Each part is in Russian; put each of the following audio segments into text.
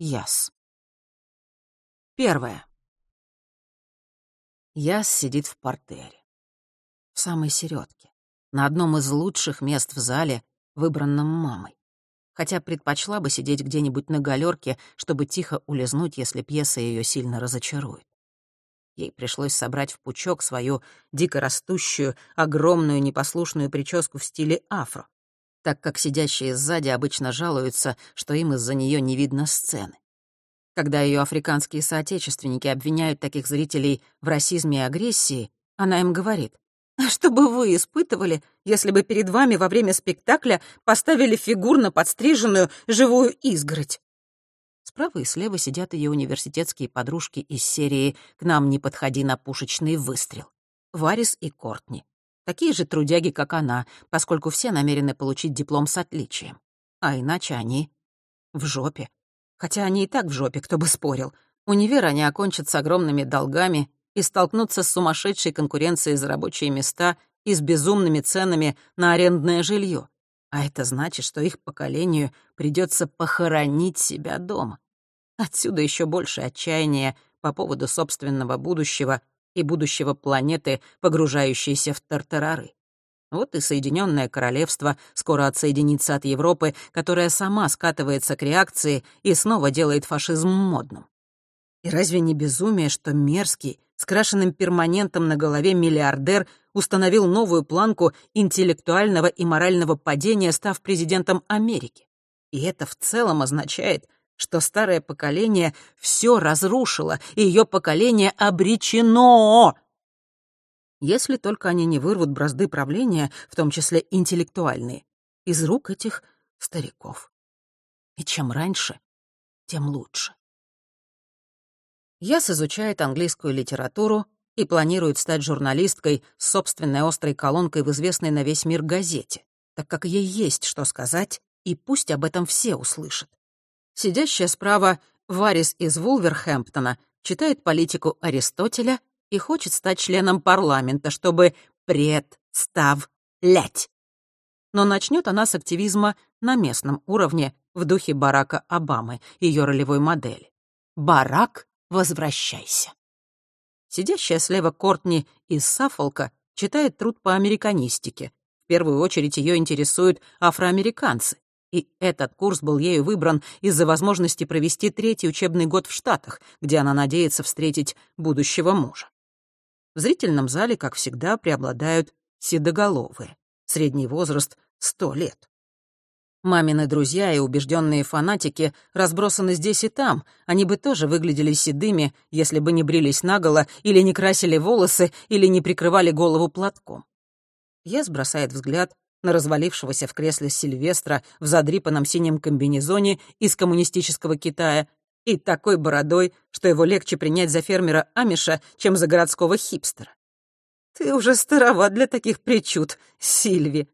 Яс. Первое. Яс сидит в портере. В самой середке. На одном из лучших мест в зале, выбранном мамой. Хотя предпочла бы сидеть где-нибудь на галерке, чтобы тихо улизнуть, если пьеса ее сильно разочарует. Ей пришлось собрать в пучок свою дико растущую, огромную непослушную прическу в стиле афро, так как сидящие сзади обычно жалуются, что им из-за нее не видно сцены. Когда ее африканские соотечественники обвиняют таких зрителей в расизме и агрессии, она им говорит, «А что бы вы испытывали, если бы перед вами во время спектакля поставили фигурно подстриженную живую изгородь?» Справа и слева сидят ее университетские подружки из серии «К нам не подходи на пушечный выстрел». Варис и Кортни. Такие же трудяги, как она, поскольку все намерены получить диплом с отличием. А иначе они в жопе. Хотя они и так в жопе, кто бы спорил. Универ они окончат с огромными долгами и столкнутся с сумасшедшей конкуренцией за рабочие места и с безумными ценами на арендное жилье. А это значит, что их поколению придется похоронить себя дома. Отсюда еще больше отчаяния по поводу собственного будущего и будущего планеты, погружающейся в тартарары. Вот и Соединенное Королевство скоро отсоединится от Европы, которая сама скатывается к реакции и снова делает фашизм модным. И разве не безумие, что мерзкий, с крашенным перманентом на голове миллиардер установил новую планку интеллектуального и морального падения, став президентом Америки? И это в целом означает, что старое поколение все разрушило, и ее поколение обречено. Если только они не вырвут бразды правления, в том числе интеллектуальные, из рук этих стариков. И чем раньше, тем лучше. Яс изучает английскую литературу и планирует стать журналисткой с собственной острой колонкой в известной на весь мир газете, так как ей есть что сказать, и пусть об этом все услышат. Сидящая справа Варис из Вулверхэмптона читает политику Аристотеля и хочет стать членом парламента, чтобы представлять. Но начнет она с активизма на местном уровне в духе Барака Обамы, ее ролевой модели. «Барак, возвращайся». Сидящая слева Кортни из Саффолка читает труд по американистике. В первую очередь ее интересуют афроамериканцы. И этот курс был ею выбран из-за возможности провести третий учебный год в Штатах, где она надеется встретить будущего мужа. В зрительном зале, как всегда, преобладают седоголовые. Средний возраст — сто лет. Мамины друзья и убежденные фанатики разбросаны здесь и там. Они бы тоже выглядели седыми, если бы не брились наголо, или не красили волосы, или не прикрывали голову платком. Я бросает взгляд на развалившегося в кресле Сильвестра в задрипанном синем комбинезоне из коммунистического Китая и такой бородой, что его легче принять за фермера Амиша, чем за городского хипстера. «Ты уже староват для таких причуд, Сильви!»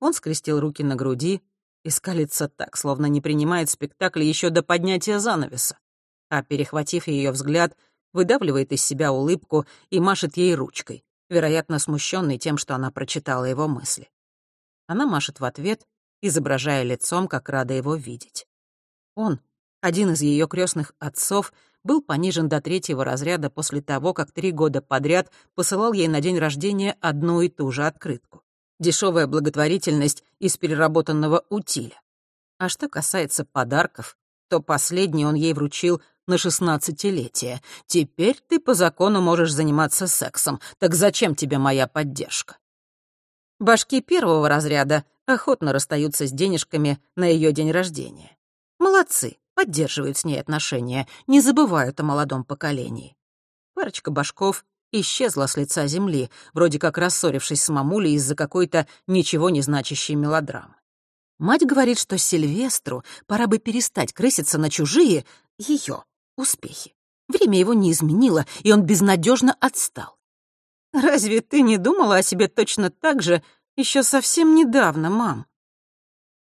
Он скрестил руки на груди и скалится так, словно не принимает спектакль еще до поднятия занавеса, а, перехватив ее взгляд, выдавливает из себя улыбку и машет ей ручкой, вероятно, смущенный тем, что она прочитала его мысли. Она машет в ответ, изображая лицом, как рада его видеть. Он, один из ее крестных отцов, был понижен до третьего разряда после того, как три года подряд посылал ей на день рождения одну и ту же открытку. Дешевая благотворительность из переработанного утиля. А что касается подарков, то последний он ей вручил на шестнадцатилетие. Теперь ты по закону можешь заниматься сексом, так зачем тебе моя поддержка? Башки первого разряда охотно расстаются с денежками на ее день рождения. Молодцы, поддерживают с ней отношения, не забывают о молодом поколении. Парочка башков исчезла с лица земли, вроде как рассорившись с мамулей из-за какой-то ничего не значащей мелодрамы. Мать говорит, что Сильвестру пора бы перестать крыситься на чужие ее успехи. Время его не изменило, и он безнадежно отстал. Разве ты не думала о себе точно так же еще совсем недавно, мам?»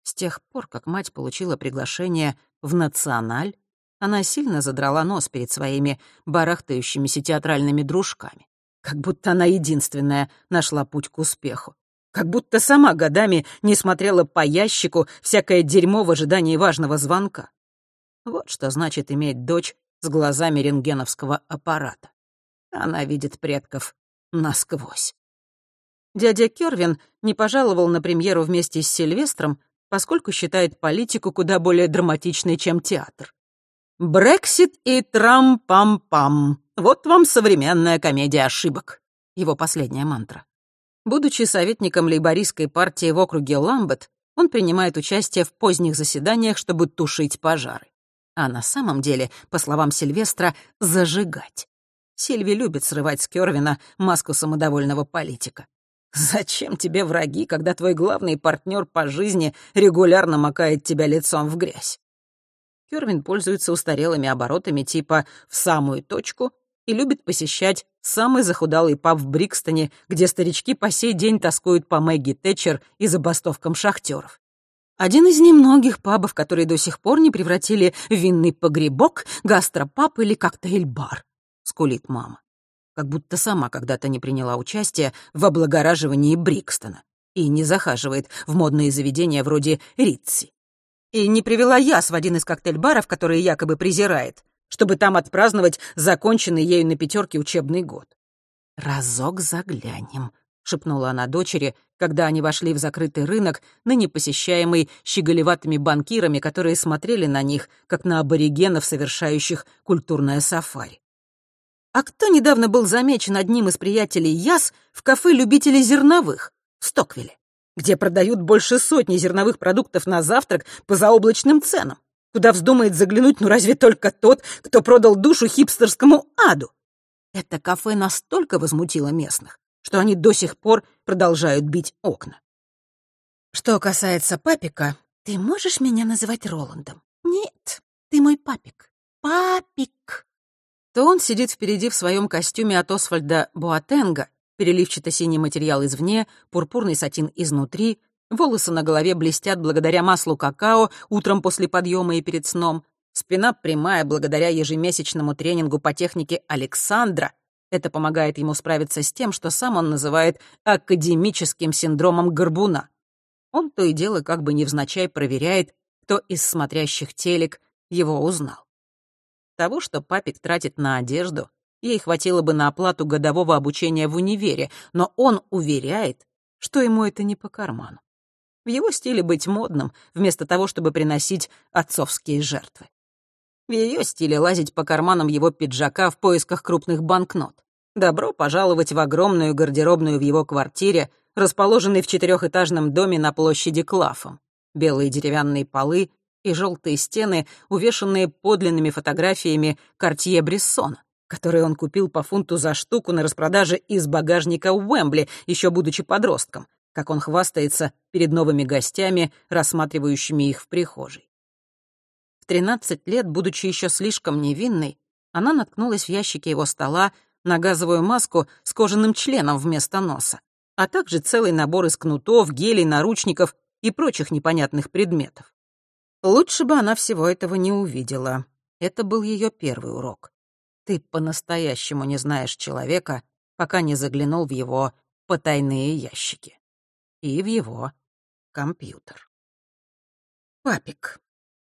С тех пор, как мать получила приглашение в «Националь», она сильно задрала нос перед своими барахтающимися театральными дружками. Как будто она единственная нашла путь к успеху. Как будто сама годами не смотрела по ящику всякое дерьмо в ожидании важного звонка. Вот что значит иметь дочь с глазами рентгеновского аппарата. Она видит предков насквозь. Дядя Кёрвин не пожаловал на премьеру вместе с Сильвестром, поскольку считает политику куда более драматичной, чем театр. «Брексит и трам-пам-пам. Вот вам современная комедия ошибок». Его последняя мантра. Будучи советником лейбористской партии в округе Ламбет, он принимает участие в поздних заседаниях, чтобы тушить пожары. А на самом деле, по словам Сильвестра, зажигать. Сильви любит срывать с Кёрвина маску самодовольного политика. Зачем тебе враги, когда твой главный партнер по жизни регулярно макает тебя лицом в грязь? Кёрвин пользуется устарелыми оборотами типа «в самую точку» и любит посещать самый захудалый паб в Брикстоне, где старички по сей день тоскуют по Мэгги Тэтчер и забастовкам шахтеров. Один из немногих пабов, которые до сих пор не превратили в винный погребок, гастропаб или коктейль-бар, — скулит мама как будто сама когда-то не приняла участие в облагораживании Брикстона и не захаживает в модные заведения вроде Ритси. И не привела яс в один из коктейль-баров, которые якобы презирает, чтобы там отпраздновать законченный ею на пятерке учебный год. «Разок заглянем», — шепнула она дочери, когда они вошли в закрытый рынок, ныне посещаемый щеголеватыми банкирами, которые смотрели на них, как на аборигенов, совершающих культурное сафари. А кто недавно был замечен одним из приятелей Яс в кафе любителей зерновых в Стоквилле, где продают больше сотни зерновых продуктов на завтрак по заоблачным ценам, куда вздумает заглянуть, ну разве только тот, кто продал душу хипстерскому аду? Это кафе настолько возмутило местных, что они до сих пор продолжают бить окна. Что касается папика, ты можешь меня называть Роландом? Нет, ты мой папик. Папик то он сидит впереди в своем костюме от Освальда Буатенга, переливчато-синий материал извне, пурпурный сатин изнутри, волосы на голове блестят благодаря маслу какао утром после подъема и перед сном, спина прямая благодаря ежемесячному тренингу по технике Александра. Это помогает ему справиться с тем, что сам он называет академическим синдромом горбуна. Он то и дело как бы невзначай проверяет, кто из смотрящих телек его узнал. Того, что папик тратит на одежду, ей хватило бы на оплату годового обучения в универе, но он уверяет, что ему это не по карману. В его стиле быть модным, вместо того, чтобы приносить отцовские жертвы. В ее стиле лазить по карманам его пиджака в поисках крупных банкнот. Добро пожаловать в огромную гардеробную в его квартире, расположенной в четырехэтажном доме на площади Клафом. Белые деревянные полы, и желтые стены, увешанные подлинными фотографиями Картье Брессона, которые он купил по фунту за штуку на распродаже из багажника Уэмбли, еще будучи подростком, как он хвастается перед новыми гостями, рассматривающими их в прихожей. В 13 лет, будучи еще слишком невинной, она наткнулась в ящике его стола на газовую маску с кожаным членом вместо носа, а также целый набор из кнутов, гелей, наручников и прочих непонятных предметов. Лучше бы она всего этого не увидела. Это был ее первый урок. Ты по-настоящему не знаешь человека, пока не заглянул в его потайные ящики. И в его компьютер. Папик.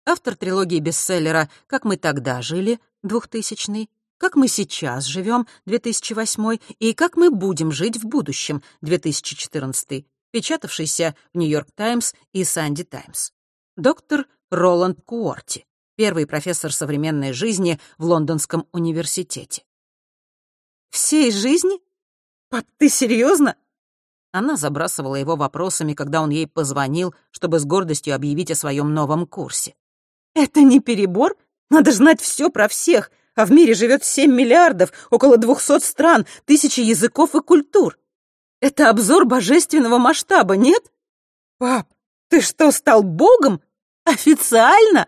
Автор трилогии бестселлера «Как мы тогда жили» 2000 «Как мы сейчас живем» 2008 и «Как мы будем жить в будущем» 2014 печатавшийся в «Нью-Йорк Таймс» и «Санди Таймс». Доктор Роланд Куорти, первый профессор современной жизни в Лондонском университете. «Всей жизни? Пап, ты серьезно? Она забрасывала его вопросами, когда он ей позвонил, чтобы с гордостью объявить о своем новом курсе. «Это не перебор? Надо знать все про всех, а в мире живет 7 миллиардов, около 200 стран, тысячи языков и культур. Это обзор божественного масштаба, нет? Пап, ты что, стал богом? Официально?»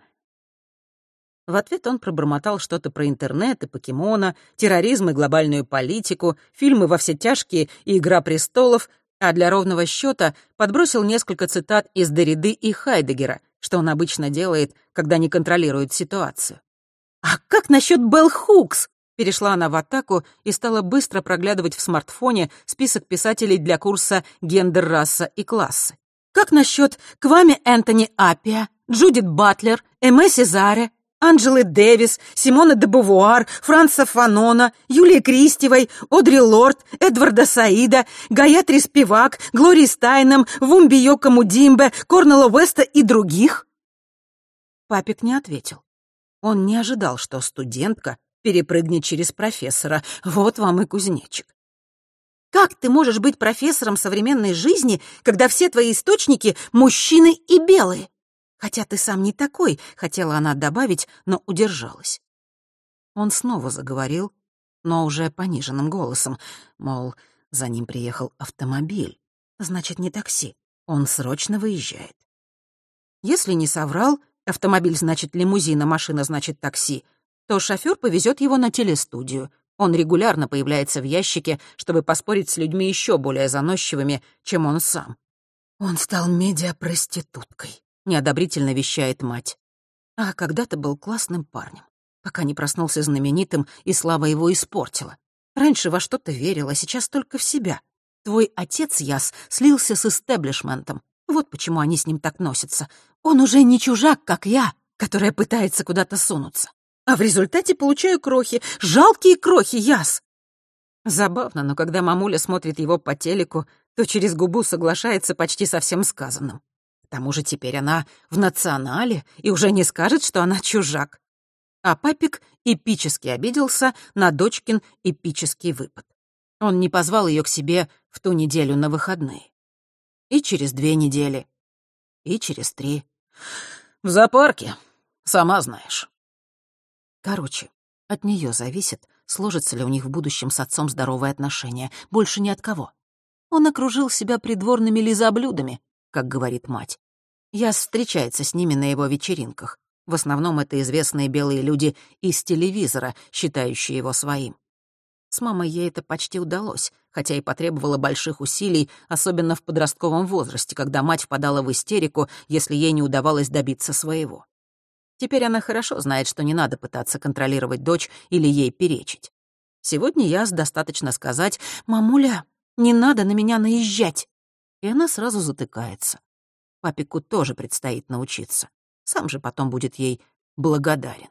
В ответ он пробормотал что-то про интернет и покемона, терроризм и глобальную политику, фильмы «Во все тяжкие» и «Игра престолов», а для ровного счета подбросил несколько цитат из Дориды и Хайдегера, что он обычно делает, когда не контролирует ситуацию. «А как насчет Белл Хукс?» Перешла она в атаку и стала быстро проглядывать в смартфоне список писателей для курса «Гендер, раса и классы». «Как насчет Квами Энтони Аппия, Джудит Батлер, Эме Сезаре. Анджелы Дэвис, Симона де Бувуар, Франца Фанона, Юлии Кристевой, Одри Лорд, Эдварда Саида, Гаятри Спивак, Глории Стайном, Вумби Йока Мудимбе, Корнела Уэста и других? Папик не ответил. Он не ожидал, что студентка перепрыгнет через профессора. Вот вам и кузнечик. Как ты можешь быть профессором современной жизни, когда все твои источники — мужчины и белые? Хотя ты сам не такой, хотела она добавить, но удержалась. Он снова заговорил, но уже пониженным голосом, мол, за ним приехал автомобиль. Значит, не такси. Он срочно выезжает. Если не соврал, автомобиль значит лимузин, а машина значит такси, то шофер повезет его на телестудию. Он регулярно появляется в ящике, чтобы поспорить с людьми еще более заносчивыми, чем он сам. Он стал медиапроституткой неодобрительно вещает мать. А когда-то был классным парнем, пока не проснулся знаменитым, и слава его испортила. Раньше во что-то верил, а сейчас только в себя. Твой отец, Яс, слился с истеблишментом. Вот почему они с ним так носятся. Он уже не чужак, как я, которая пытается куда-то сунуться. А в результате получаю крохи, жалкие крохи, Яс. Забавно, но когда мамуля смотрит его по телеку, то через губу соглашается почти со всем сказанным. К тому же теперь она в национале и уже не скажет, что она чужак. А папик эпически обиделся на дочкин эпический выпад. Он не позвал ее к себе в ту неделю на выходные. И через две недели. И через три. В зоопарке, сама знаешь. Короче, от нее зависит, сложится ли у них в будущем с отцом здоровые отношения. Больше ни от кого. Он окружил себя придворными лизоблюдами, как говорит мать. Яс встречается с ними на его вечеринках. В основном это известные белые люди из телевизора, считающие его своим. С мамой ей это почти удалось, хотя и потребовало больших усилий, особенно в подростковом возрасте, когда мать впадала в истерику, если ей не удавалось добиться своего. Теперь она хорошо знает, что не надо пытаться контролировать дочь или ей перечить. Сегодня Яс достаточно сказать «Мамуля, не надо на меня наезжать», и она сразу затыкается. Папику тоже предстоит научиться. Сам же потом будет ей благодарен.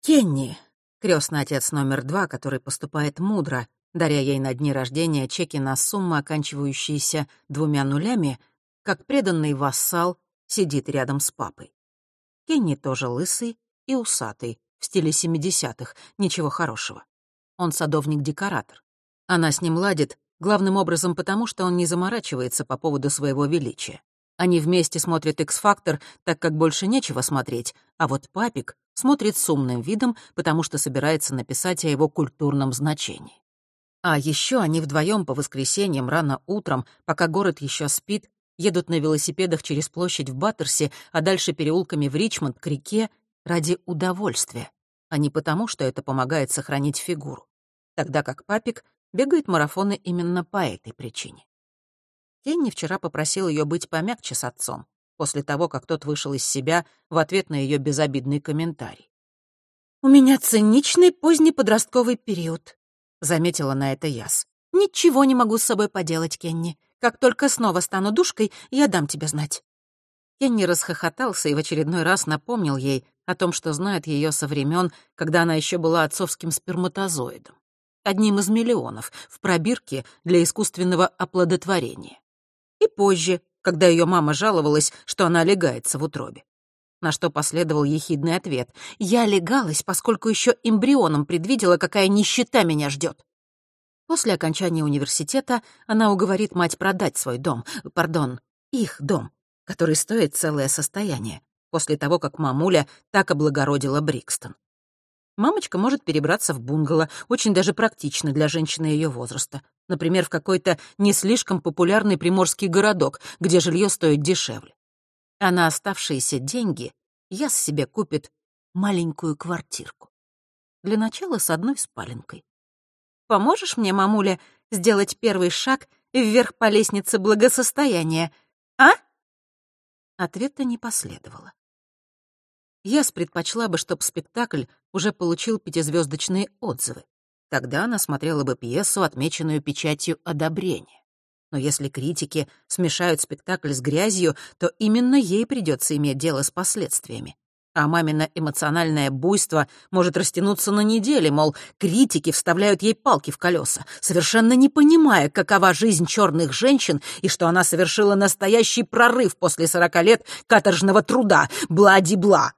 Кенни, крестный отец номер два, который поступает мудро, даря ей на дни рождения чеки на суммы, оканчивающиеся двумя нулями, как преданный вассал сидит рядом с папой. Кенни тоже лысый и усатый, в стиле семидесятых, ничего хорошего. Он садовник-декоратор. Она с ним ладит, Главным образом потому, что он не заморачивается по поводу своего величия. Они вместе смотрят «Икс-фактор», так как больше нечего смотреть, а вот папик смотрит с умным видом, потому что собирается написать о его культурном значении. А еще они вдвоем по воскресеньям рано утром, пока город еще спит, едут на велосипедах через площадь в Баттерсе, а дальше переулками в Ричмонд к реке ради удовольствия, а не потому, что это помогает сохранить фигуру. Тогда как папик бегает марафоны именно по этой причине. Кенни вчера попросил ее быть помягче с отцом, после того, как тот вышел из себя в ответ на ее безобидный комментарий. «У меня циничный поздний подростковый период», — заметила на это Яс. «Ничего не могу с собой поделать, Кенни. Как только снова стану душкой, я дам тебе знать». Кенни расхохотался и в очередной раз напомнил ей о том, что знает ее со времен, когда она еще была отцовским сперматозоидом одним из миллионов в пробирке для искусственного оплодотворения. И позже, когда ее мама жаловалась, что она легается в утробе. На что последовал ехидный ответ. «Я легалась, поскольку еще эмбрионом предвидела, какая нищета меня ждет. После окончания университета она уговорит мать продать свой дом, пардон, их дом, который стоит целое состояние, после того, как мамуля так облагородила Брикстон. Мамочка может перебраться в бунгало, очень даже практично для женщины ее возраста. Например, в какой-то не слишком популярный приморский городок, где жилье стоит дешевле. А на оставшиеся деньги я себе купит маленькую квартирку. Для начала с одной спаленкой. Поможешь мне, мамуля, сделать первый шаг вверх по лестнице благосостояния, а? Ответа не последовало. Яс предпочла бы, чтоб спектакль уже получил пятизвездочные отзывы. Тогда она смотрела бы пьесу, отмеченную печатью одобрения. Но если критики смешают спектакль с грязью, то именно ей придется иметь дело с последствиями. А мамино эмоциональное буйство может растянуться на недели, мол, критики вставляют ей палки в колеса, совершенно не понимая, какова жизнь черных женщин и что она совершила настоящий прорыв после сорока лет каторжного труда, бла-ди-бла.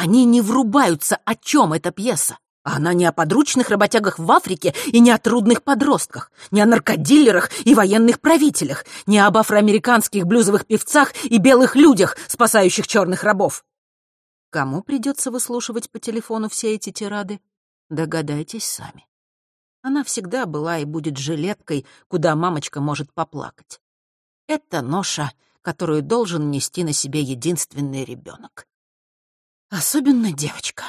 Они не врубаются, о чем эта пьеса. Она не о подручных работягах в Африке и не о трудных подростках, не о наркодилерах и военных правителях, не об афроамериканских блюзовых певцах и белых людях, спасающих черных рабов. Кому придется выслушивать по телефону все эти тирады? Догадайтесь сами. Она всегда была и будет жилеткой, куда мамочка может поплакать. Это ноша, которую должен нести на себе единственный ребенок. Особенно девочка,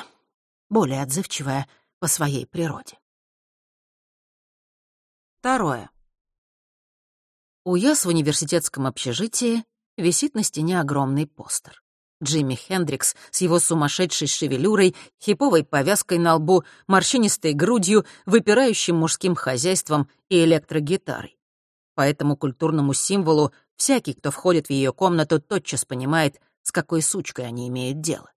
более отзывчивая по своей природе. Второе. У Яс в университетском общежитии висит на стене огромный постер. Джимми Хендрикс с его сумасшедшей шевелюрой, хиповой повязкой на лбу, морщинистой грудью, выпирающим мужским хозяйством и электрогитарой. По этому культурному символу всякий, кто входит в ее комнату, тотчас понимает, с какой сучкой они имеют дело.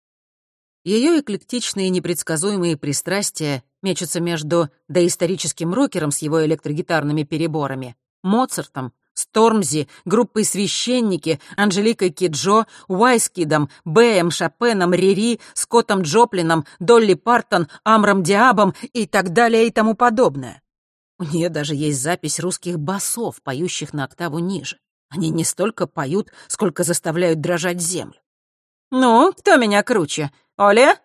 Ее эклектичные непредсказуемые пристрастия мечутся между доисторическим рокером с его электрогитарными переборами, Моцартом, Стормзи, группой «Священники», Анжеликой Киджо, Уайскидом, Бэем, Шопеном, Рири, Скоттом Джоплином, Долли Партон, Амром Диабом и так далее и тому подобное. У нее даже есть запись русских басов, поющих на октаву ниже. Они не столько поют, сколько заставляют дрожать землю. «Ну, кто меня круче? Оля?»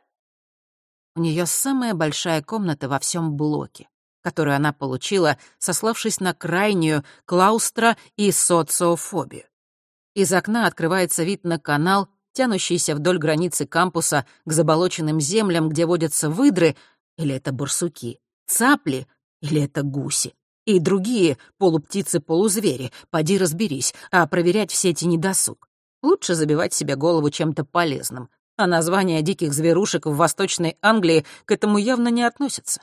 У нее самая большая комната во всем блоке которую она получила, сославшись на крайнюю клаустро- и социофобию. Из окна открывается вид на канал, тянущийся вдоль границы кампуса к заболоченным землям, где водятся выдры, или это барсуки, цапли, или это гуси, и другие полуптицы-полузвери, поди разберись, а проверять все эти недосуг. Лучше забивать себе голову чем-то полезным, а названия диких зверушек в Восточной Англии к этому явно не относятся.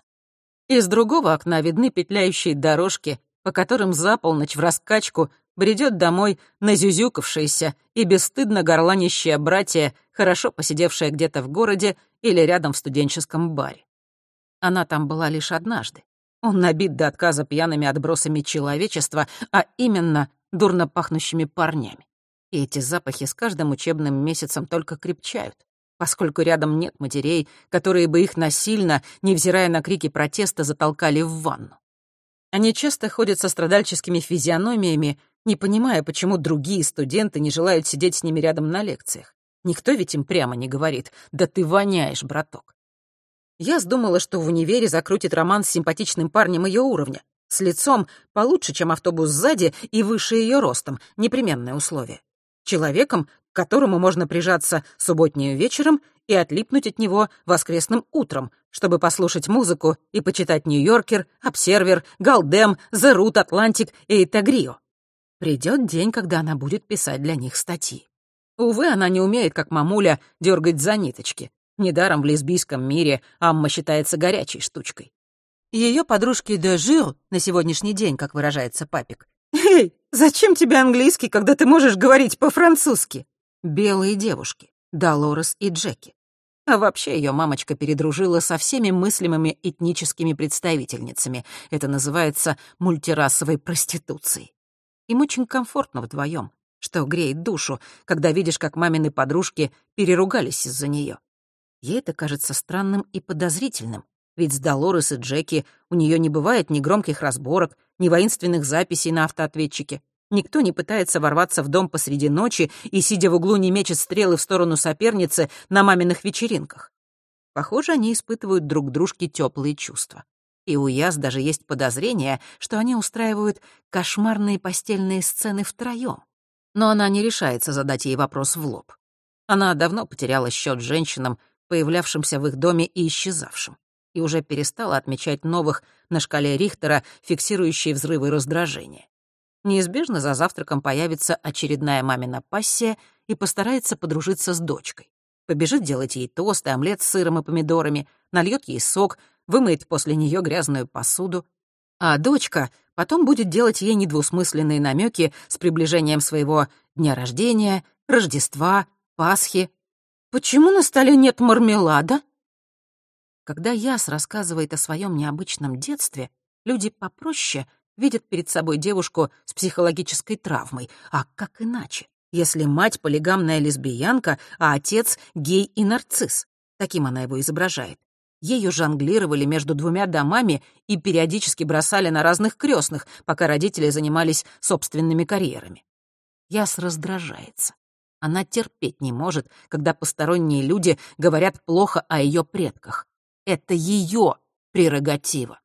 Из другого окна видны петляющие дорожки, по которым за полночь в раскачку бредет домой назюзюкавшаяся и бесстыдно горланищая братья, хорошо посидевшая где-то в городе или рядом в студенческом баре. Она там была лишь однажды. Он набит до отказа пьяными отбросами человечества, а именно дурно пахнущими парнями. И эти запахи с каждым учебным месяцем только крепчают поскольку рядом нет матерей, которые бы их насильно, невзирая на крики протеста, затолкали в ванну. Они часто ходят со страдальческими физиономиями, не понимая, почему другие студенты не желают сидеть с ними рядом на лекциях. Никто ведь им прямо не говорит «Да ты воняешь, браток». Я сдумала, что в универе закрутит роман с симпатичным парнем ее уровня, с лицом получше, чем автобус сзади и выше ее ростом, непременное условие. Человеком, к которому можно прижаться субботним вечером и отлипнуть от него воскресным утром, чтобы послушать музыку и почитать «Нью-Йоркер», «Обсервер», «Галдем», «The Root», «Атлантик» и «Тагрио». Придет день, когда она будет писать для них статьи. Увы, она не умеет, как мамуля, дергать за ниточки. Недаром в лесбийском мире Амма считается горячей штучкой. Ее подружки де жир на сегодняшний день, как выражается папик. «Эй, зачем тебе английский, когда ты можешь говорить по-французски?» белые девушки, Долорес и Джеки. А вообще ее мамочка передружила со всеми мыслимыми этническими представительницами. Это называется мультирасовой проституцией. Им очень комфортно вдвоем, что греет душу, когда видишь, как мамины подружки переругались из-за нее. Ей это кажется странным и подозрительным, ведь с Долорес и Джеки у нее не бывает ни громких разборок, ни воинственных записей на автоответчике. Никто не пытается ворваться в дом посреди ночи и, сидя в углу, не мечет стрелы в сторону соперницы на маминых вечеринках. Похоже, они испытывают друг дружке теплые чувства. И у Яс даже есть подозрение, что они устраивают кошмарные постельные сцены втроем. Но она не решается задать ей вопрос в лоб. Она давно потеряла счет женщинам, появлявшимся в их доме и исчезавшим, и уже перестала отмечать новых на шкале Рихтера, фиксирующие взрывы раздражения. Неизбежно за завтраком появится очередная мамина пассия и постарается подружиться с дочкой. Побежит делать ей тост и омлет с сыром и помидорами, нальет ей сок, вымоет после нее грязную посуду. А дочка потом будет делать ей недвусмысленные намеки с приближением своего дня рождения, Рождества, Пасхи. почему на столе нет мармелада?» Когда Яс рассказывает о своем необычном детстве, люди попроще видят перед собой девушку с психологической травмой. А как иначе, если мать полигамная лесбиянка, а отец гей и нарцисс? Таким она его изображает. Ею жонглировали между двумя домами и периодически бросали на разных крестных, пока родители занимались собственными карьерами. Яс раздражается. Она терпеть не может, когда посторонние люди говорят плохо о ее предках. Это ее прерогатива.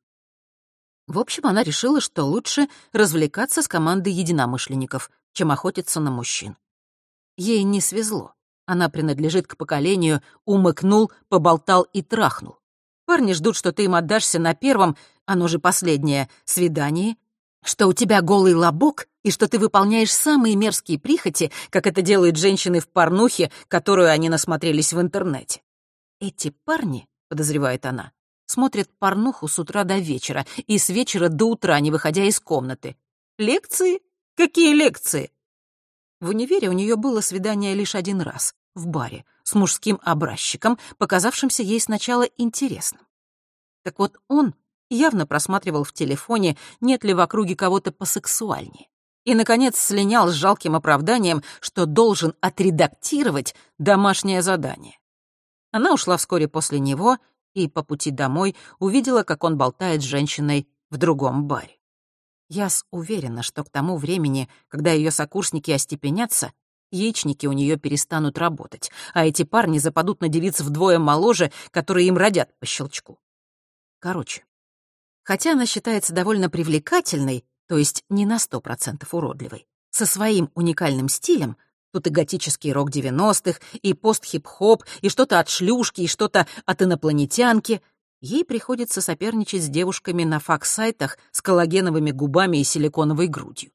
В общем, она решила, что лучше развлекаться с командой единомышленников, чем охотиться на мужчин. Ей не свезло. Она принадлежит к поколению «умыкнул, поболтал и трахнул». Парни ждут, что ты им отдашься на первом, оно же последнее, свидании, что у тебя голый лобок и что ты выполняешь самые мерзкие прихоти, как это делают женщины в порнухе, которую они насмотрелись в интернете. Эти парни, подозревает она, смотрят порнуху с утра до вечера и с вечера до утра, не выходя из комнаты. Лекции? Какие лекции? В универе у нее было свидание лишь один раз, в баре, с мужским образчиком, показавшимся ей сначала интересным. Так вот он явно просматривал в телефоне, нет ли в округе кого-то посексуальнее. И, наконец, слинял с жалким оправданием, что должен отредактировать домашнее задание. Она ушла вскоре после него и по пути домой увидела, как он болтает с женщиной в другом баре. Яс уверена, что к тому времени, когда ее сокурсники остепенятся, яичники у нее перестанут работать, а эти парни западут на девиц вдвое моложе, которые им родят по щелчку. Короче, хотя она считается довольно привлекательной, то есть не на сто процентов уродливой, со своим уникальным стилем, тут и готический рок 90-х, и пост-хип-хоп, и что-то от шлюшки, и что-то от инопланетянки — ей приходится соперничать с девушками на факс-сайтах с коллагеновыми губами и силиконовой грудью.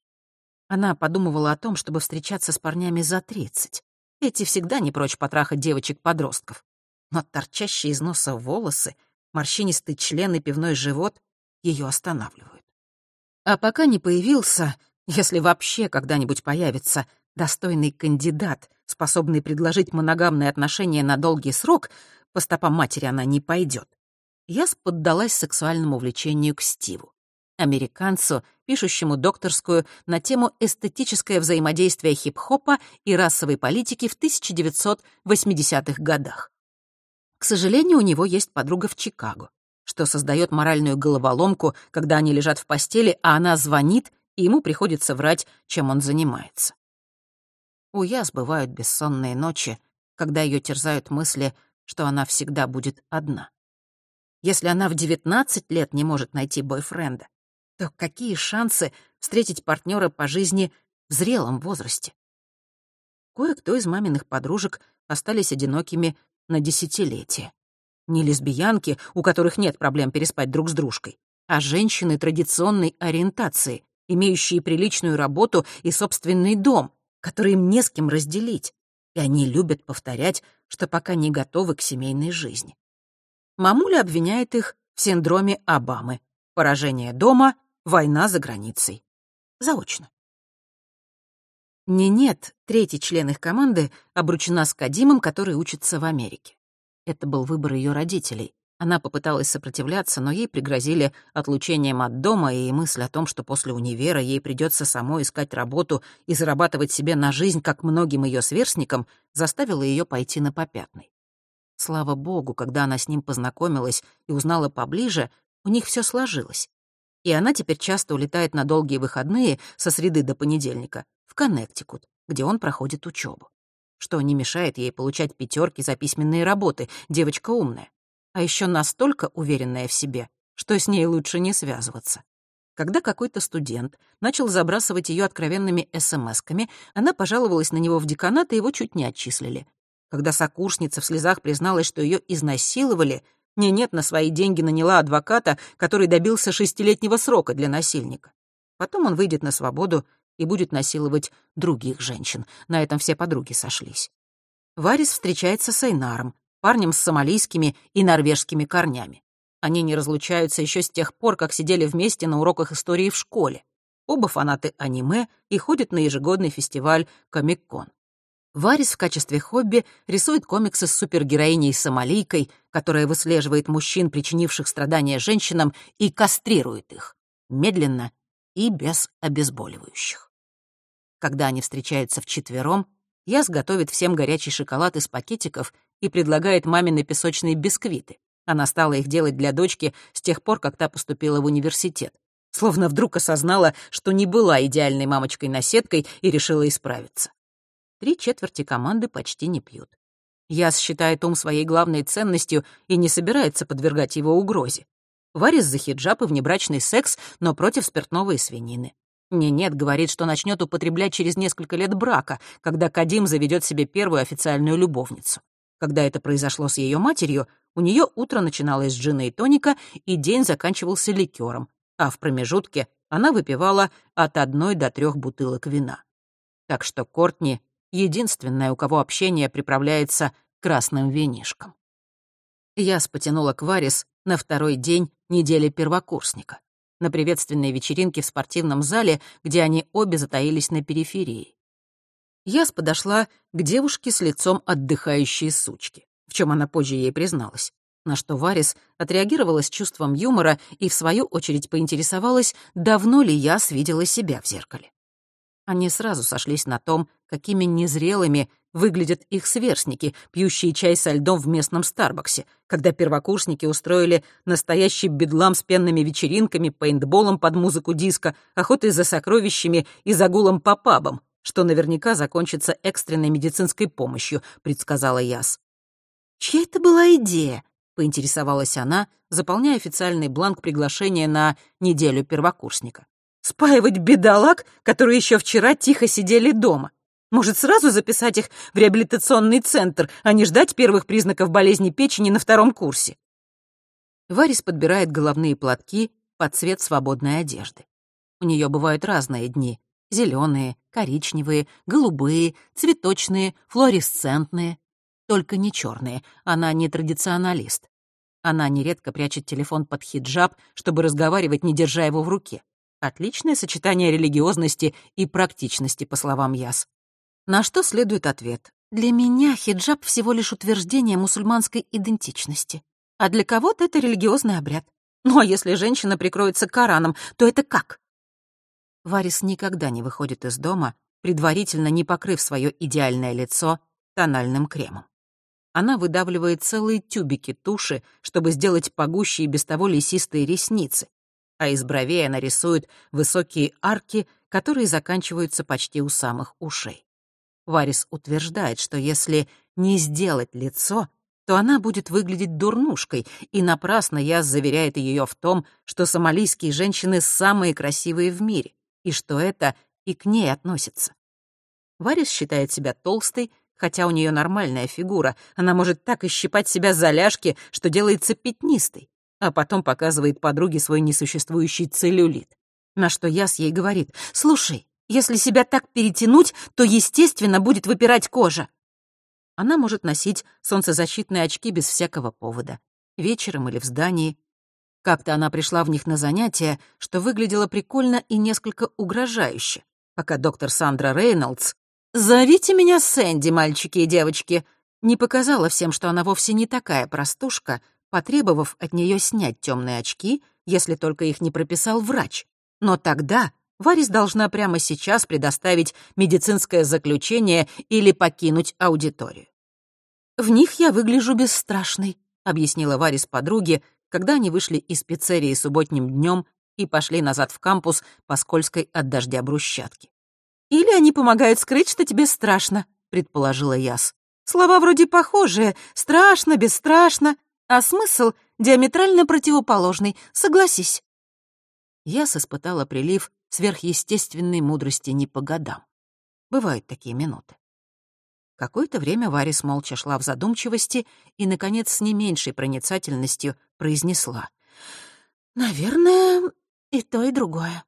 Она подумывала о том, чтобы встречаться с парнями за 30. Эти всегда не прочь потрахать девочек-подростков. Но торчащие из носа волосы, морщинистый член и пивной живот ее останавливают. А пока не появился, если вообще когда-нибудь появится, достойный кандидат, способный предложить моногамные отношения на долгий срок, по стопам матери она не пойдет. Я поддалась сексуальному влечению к Стиву, американцу, пишущему докторскую на тему эстетическое взаимодействие хип-хопа и расовой политики в 1980-х годах. К сожалению, у него есть подруга в Чикаго, что создает моральную головоломку, когда они лежат в постели, а она звонит, и ему приходится врать, чем он занимается. У Яс бывают бессонные ночи, когда ее терзают мысли, что она всегда будет одна. Если она в 19 лет не может найти бойфренда, то какие шансы встретить партнера по жизни в зрелом возрасте? Кое-кто из маминых подружек остались одинокими на десятилетия. Не лесбиянки, у которых нет проблем переспать друг с дружкой, а женщины традиционной ориентации, имеющие приличную работу и собственный дом, который им не с кем разделить. И они любят повторять, что пока не готовы к семейной жизни. Мамуля обвиняет их в синдроме Обамы. Поражение дома, война за границей. Заочно. Не нет, третий член их команды обручена с Кадимом, который учится в Америке. Это был выбор ее родителей. Она попыталась сопротивляться, но ей пригрозили отлучением от дома, и мысль о том, что после универа ей придется самой искать работу и зарабатывать себе на жизнь, как многим ее сверстникам, заставила ее пойти на попятный. Слава богу, когда она с ним познакомилась и узнала поближе, у них все сложилось. И она теперь часто улетает на долгие выходные со среды до понедельника в Коннектикут, где он проходит учебу. Что не мешает ей получать пятерки за письменные работы, девочка умная. А еще настолько уверенная в себе, что с ней лучше не связываться. Когда какой-то студент начал забрасывать ее откровенными смс-ками, она пожаловалась на него в деканат, и его чуть не отчислили. Когда сокурсница в слезах призналась, что ее изнасиловали, не-нет, на свои деньги наняла адвоката, который добился шестилетнего срока для насильника. Потом он выйдет на свободу и будет насиловать других женщин. На этом все подруги сошлись. Варис встречается с Эйнаром, парнем с сомалийскими и норвежскими корнями. Они не разлучаются еще с тех пор, как сидели вместе на уроках истории в школе. Оба фанаты аниме и ходят на ежегодный фестиваль Комик-кон. Варис в качестве хобби рисует комиксы с супергероиней-сомалийкой, которая выслеживает мужчин, причинивших страдания женщинам, и кастрирует их. Медленно и без обезболивающих. Когда они встречаются вчетвером, Яс готовит всем горячий шоколад из пакетиков и предлагает мамины песочные бисквиты. Она стала их делать для дочки с тех пор, как та поступила в университет. Словно вдруг осознала, что не была идеальной мамочкой-наседкой и решила исправиться. Три четверти команды почти не пьют. Яс считает ум своей главной ценностью и не собирается подвергать его угрозе. Варис за хиджаб и внебрачный секс, но против спиртного и свинины. Не нет, говорит, что начнет употреблять через несколько лет брака, когда Кадим заведет себе первую официальную любовницу. Когда это произошло с ее матерью, у нее утро начиналось с джина и тоника, и день заканчивался ликером, а в промежутке она выпивала от одной до трех бутылок вина. Так что Кортни единственная, у кого общение приправляется красным винишком. Я потянула к Варис на второй день недели первокурсника, на приветственной вечеринке в спортивном зале, где они обе затаились на периферии. Яс подошла к девушке с лицом отдыхающей сучки, в чем она позже ей призналась, на что Варис отреагировала с чувством юмора и, в свою очередь, поинтересовалась, давно ли Яс видела себя в зеркале. Они сразу сошлись на том, какими незрелыми выглядят их сверстники, пьющие чай со льдом в местном Старбаксе, когда первокурсники устроили настоящий бедлам с пенными вечеринками, пейнтболом под музыку диска, охотой за сокровищами и загулом по пабам, что наверняка закончится экстренной медицинской помощью, предсказала Яс. «Чья это была идея?» — поинтересовалась она, заполняя официальный бланк приглашения на неделю первокурсника. Спаивать бедолаг, которые еще вчера тихо сидели дома. Может, сразу записать их в реабилитационный центр, а не ждать первых признаков болезни печени на втором курсе? Варис подбирает головные платки под цвет свободной одежды. У нее бывают разные дни. Зеленые, коричневые, голубые, цветочные, флуоресцентные. Только не черные. Она не традиционалист. Она нередко прячет телефон под хиджаб, чтобы разговаривать, не держа его в руке. Отличное сочетание религиозности и практичности, по словам Яс. На что следует ответ. Для меня хиджаб всего лишь утверждение мусульманской идентичности. А для кого-то это религиозный обряд. Ну а если женщина прикроется Кораном, то это как? Варис никогда не выходит из дома, предварительно не покрыв свое идеальное лицо тональным кремом. Она выдавливает целые тюбики туши, чтобы сделать погуще и без того лесистые ресницы, а из бровей она рисует высокие арки, которые заканчиваются почти у самых ушей. Варис утверждает, что если не сделать лицо, то она будет выглядеть дурнушкой, и напрасно Яс заверяет ее в том, что сомалийские женщины самые красивые в мире, и что это и к ней относится. Варис считает себя толстой, хотя у нее нормальная фигура, она может так ищипать себя за ляжки, что делается пятнистой а потом показывает подруге свой несуществующий целлюлит. На что Яс ей говорит, «Слушай, если себя так перетянуть, то, естественно, будет выпирать кожа». Она может носить солнцезащитные очки без всякого повода, вечером или в здании. Как-то она пришла в них на занятия, что выглядело прикольно и несколько угрожающе, пока доктор Сандра Рейнольдс «Зовите меня Сэнди, мальчики и девочки», не показала всем, что она вовсе не такая простушка, потребовав от нее снять темные очки, если только их не прописал врач. Но тогда Варис должна прямо сейчас предоставить медицинское заключение или покинуть аудиторию. «В них я выгляжу бесстрашной», — объяснила Варис подруге, когда они вышли из пиццерии субботним днем и пошли назад в кампус по скользкой от дождя брусчатке. «Или они помогают скрыть, что тебе страшно», — предположила Яс. «Слова вроде похожие. Страшно, бесстрашно а смысл диаметрально противоположный, согласись. Я испытала прилив сверхъестественной мудрости не по годам. Бывают такие минуты. Какое-то время Варис молча шла в задумчивости и, наконец, с не меньшей проницательностью произнесла. «Наверное, и то, и другое».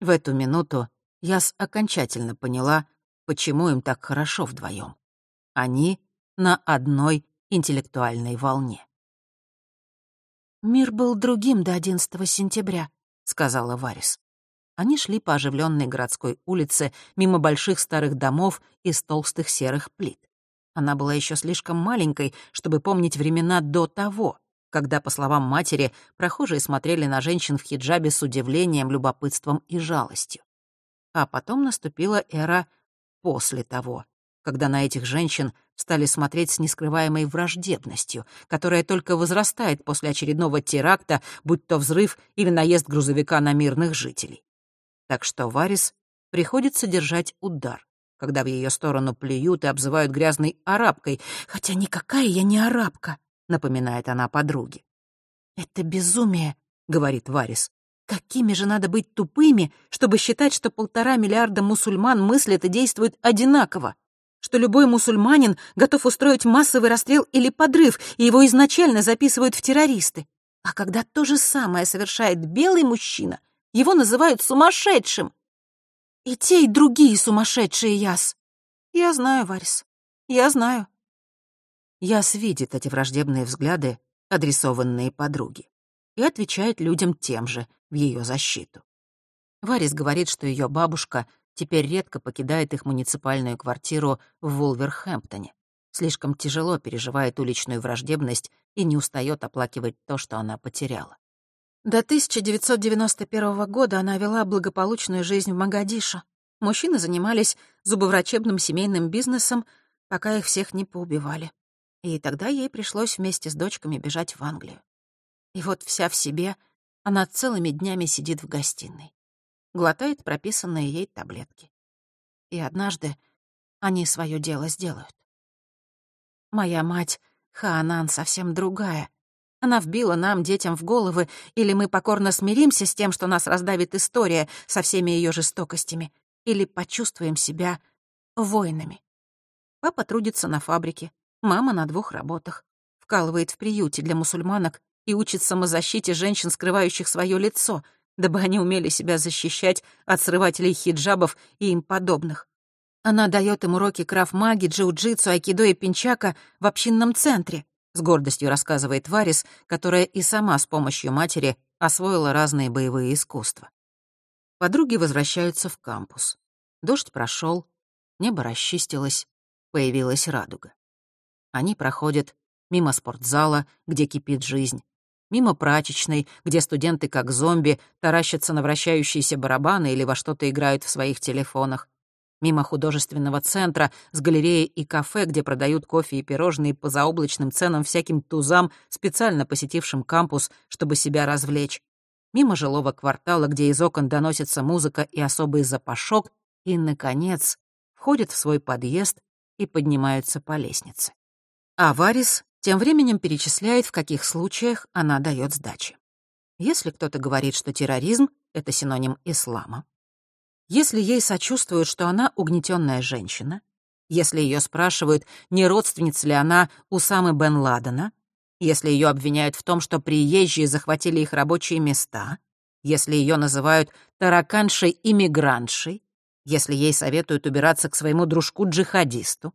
В эту минуту я окончательно поняла, почему им так хорошо вдвоем. Они на одной интеллектуальной волне. «Мир был другим до 11 сентября», — сказала Варис. Они шли по оживленной городской улице, мимо больших старых домов из толстых серых плит. Она была еще слишком маленькой, чтобы помнить времена до того, когда, по словам матери, прохожие смотрели на женщин в хиджабе с удивлением, любопытством и жалостью. А потом наступила эра после того, когда на этих женщин стали смотреть с нескрываемой враждебностью, которая только возрастает после очередного теракта, будь то взрыв или наезд грузовика на мирных жителей. Так что Варис приходится держать удар, когда в ее сторону плюют и обзывают грязной арабкой, хотя никакая я не арабка, напоминает она подруге. «Это безумие», — говорит Варис. «Какими же надо быть тупыми, чтобы считать, что полтора миллиарда мусульман мыслят и действуют одинаково? Что любой мусульманин готов устроить массовый расстрел или подрыв, и его изначально записывают в террористы? А когда то же самое совершает белый мужчина, его называют сумасшедшим. И те, и другие сумасшедшие, Яс. Я знаю, Варис, я знаю. Яс видит эти враждебные взгляды, адресованные подруге, и отвечает людям тем же в ее защиту. Варис говорит, что ее бабушка теперь редко покидает их муниципальную квартиру в Вулверхэмптоне. Слишком тяжело переживает уличную враждебность и не устает оплакивать то, что она потеряла. До 1991 года она вела благополучную жизнь в Магадишо. Мужчины занимались зубоврачебным семейным бизнесом, пока их всех не поубивали. И тогда ей пришлось вместе с дочками бежать в Англию. И вот вся в себе, она целыми днями сидит в гостиной. Глотает прописанные ей таблетки. И однажды они свое дело сделают. Моя мать, Хаанан, совсем другая — она вбила нам, детям, в головы, или мы покорно смиримся с тем, что нас раздавит история со всеми ее жестокостями, или почувствуем себя воинами. Папа трудится на фабрике, мама на двух работах, вкалывает в приюте для мусульманок и учит самозащите женщин, скрывающих свое лицо, дабы они умели себя защищать от срывателей хиджабов и им подобных. Она дает им уроки краф-маги, джиу-джитсу, айкидо и пинчака в общинном центре — с гордостью рассказывает Варис, которая и сама с помощью матери освоила разные боевые искусства. Подруги возвращаются в кампус. Дождь прошел, небо расчистилось, появилась радуга. Они проходят мимо спортзала, где кипит жизнь, мимо прачечной, где студенты как зомби таращатся на вращающиеся барабаны или во что-то играют в своих телефонах, мимо художественного центра с галереей и кафе, где продают кофе и пирожные по заоблачным ценам всяким тузам, специально посетившим кампус, чтобы себя развлечь, мимо жилого квартала, где из окон доносится музыка и особый запашок, и, наконец, входят в свой подъезд и поднимаются по лестнице. А Варис тем временем перечисляет, в каких случаях она дает сдачи. Если кто-то говорит, что терроризм — это синоним ислама, если ей сочувствуют, что она угнетенная женщина, если ее спрашивают, не родственница ли она Усамы бен Ладена, если ее обвиняют в том, что приезжие захватили их рабочие места, если ее называют тараканшей-иммигрантшей, если ей советуют убираться к своему дружку-джихадисту,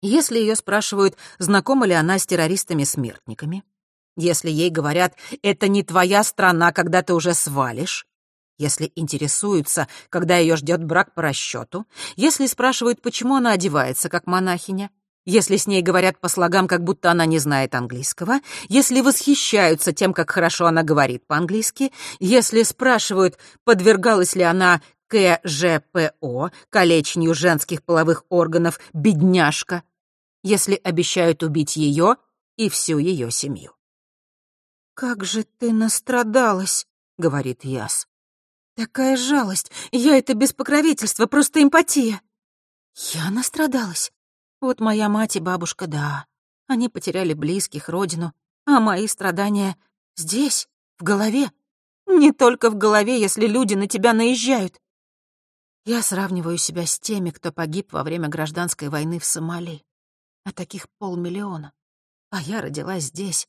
если ее спрашивают, знакома ли она с террористами-смертниками, если ей говорят «это не твоя страна, когда ты уже свалишь», если интересуются, когда ее ждет брак по расчету, если спрашивают, почему она одевается как монахиня, если с ней говорят по слогам, как будто она не знает английского, если восхищаются тем, как хорошо она говорит по-английски, если спрашивают, подвергалась ли она КЖПО, калечению женских половых органов, бедняжка, если обещают убить ее и всю ее семью. «Как же ты настрадалась», — говорит Яс. Такая жалость. Я это без покровительства, просто эмпатия. Я настрадалась. Вот моя мать и бабушка, да. Они потеряли близких, родину. А мои страдания здесь, в голове. Не только в голове, если люди на тебя наезжают. Я сравниваю себя с теми, кто погиб во время гражданской войны в Сомали. А таких полмиллиона. А я родилась здесь.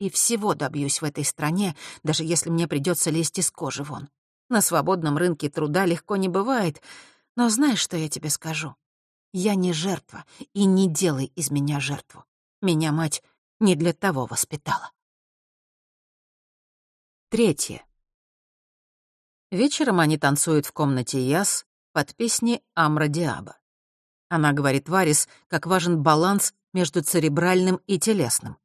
И всего добьюсь в этой стране, даже если мне придется лезть из кожи вон. На свободном рынке труда легко не бывает. Но знаешь, что я тебе скажу? Я не жертва, и не делай из меня жертву. Меня мать не для того воспитала. Третье. Вечером они танцуют в комнате Яс под песни Амра Диаба. Она говорит Варис, как важен баланс между церебральным и телесным.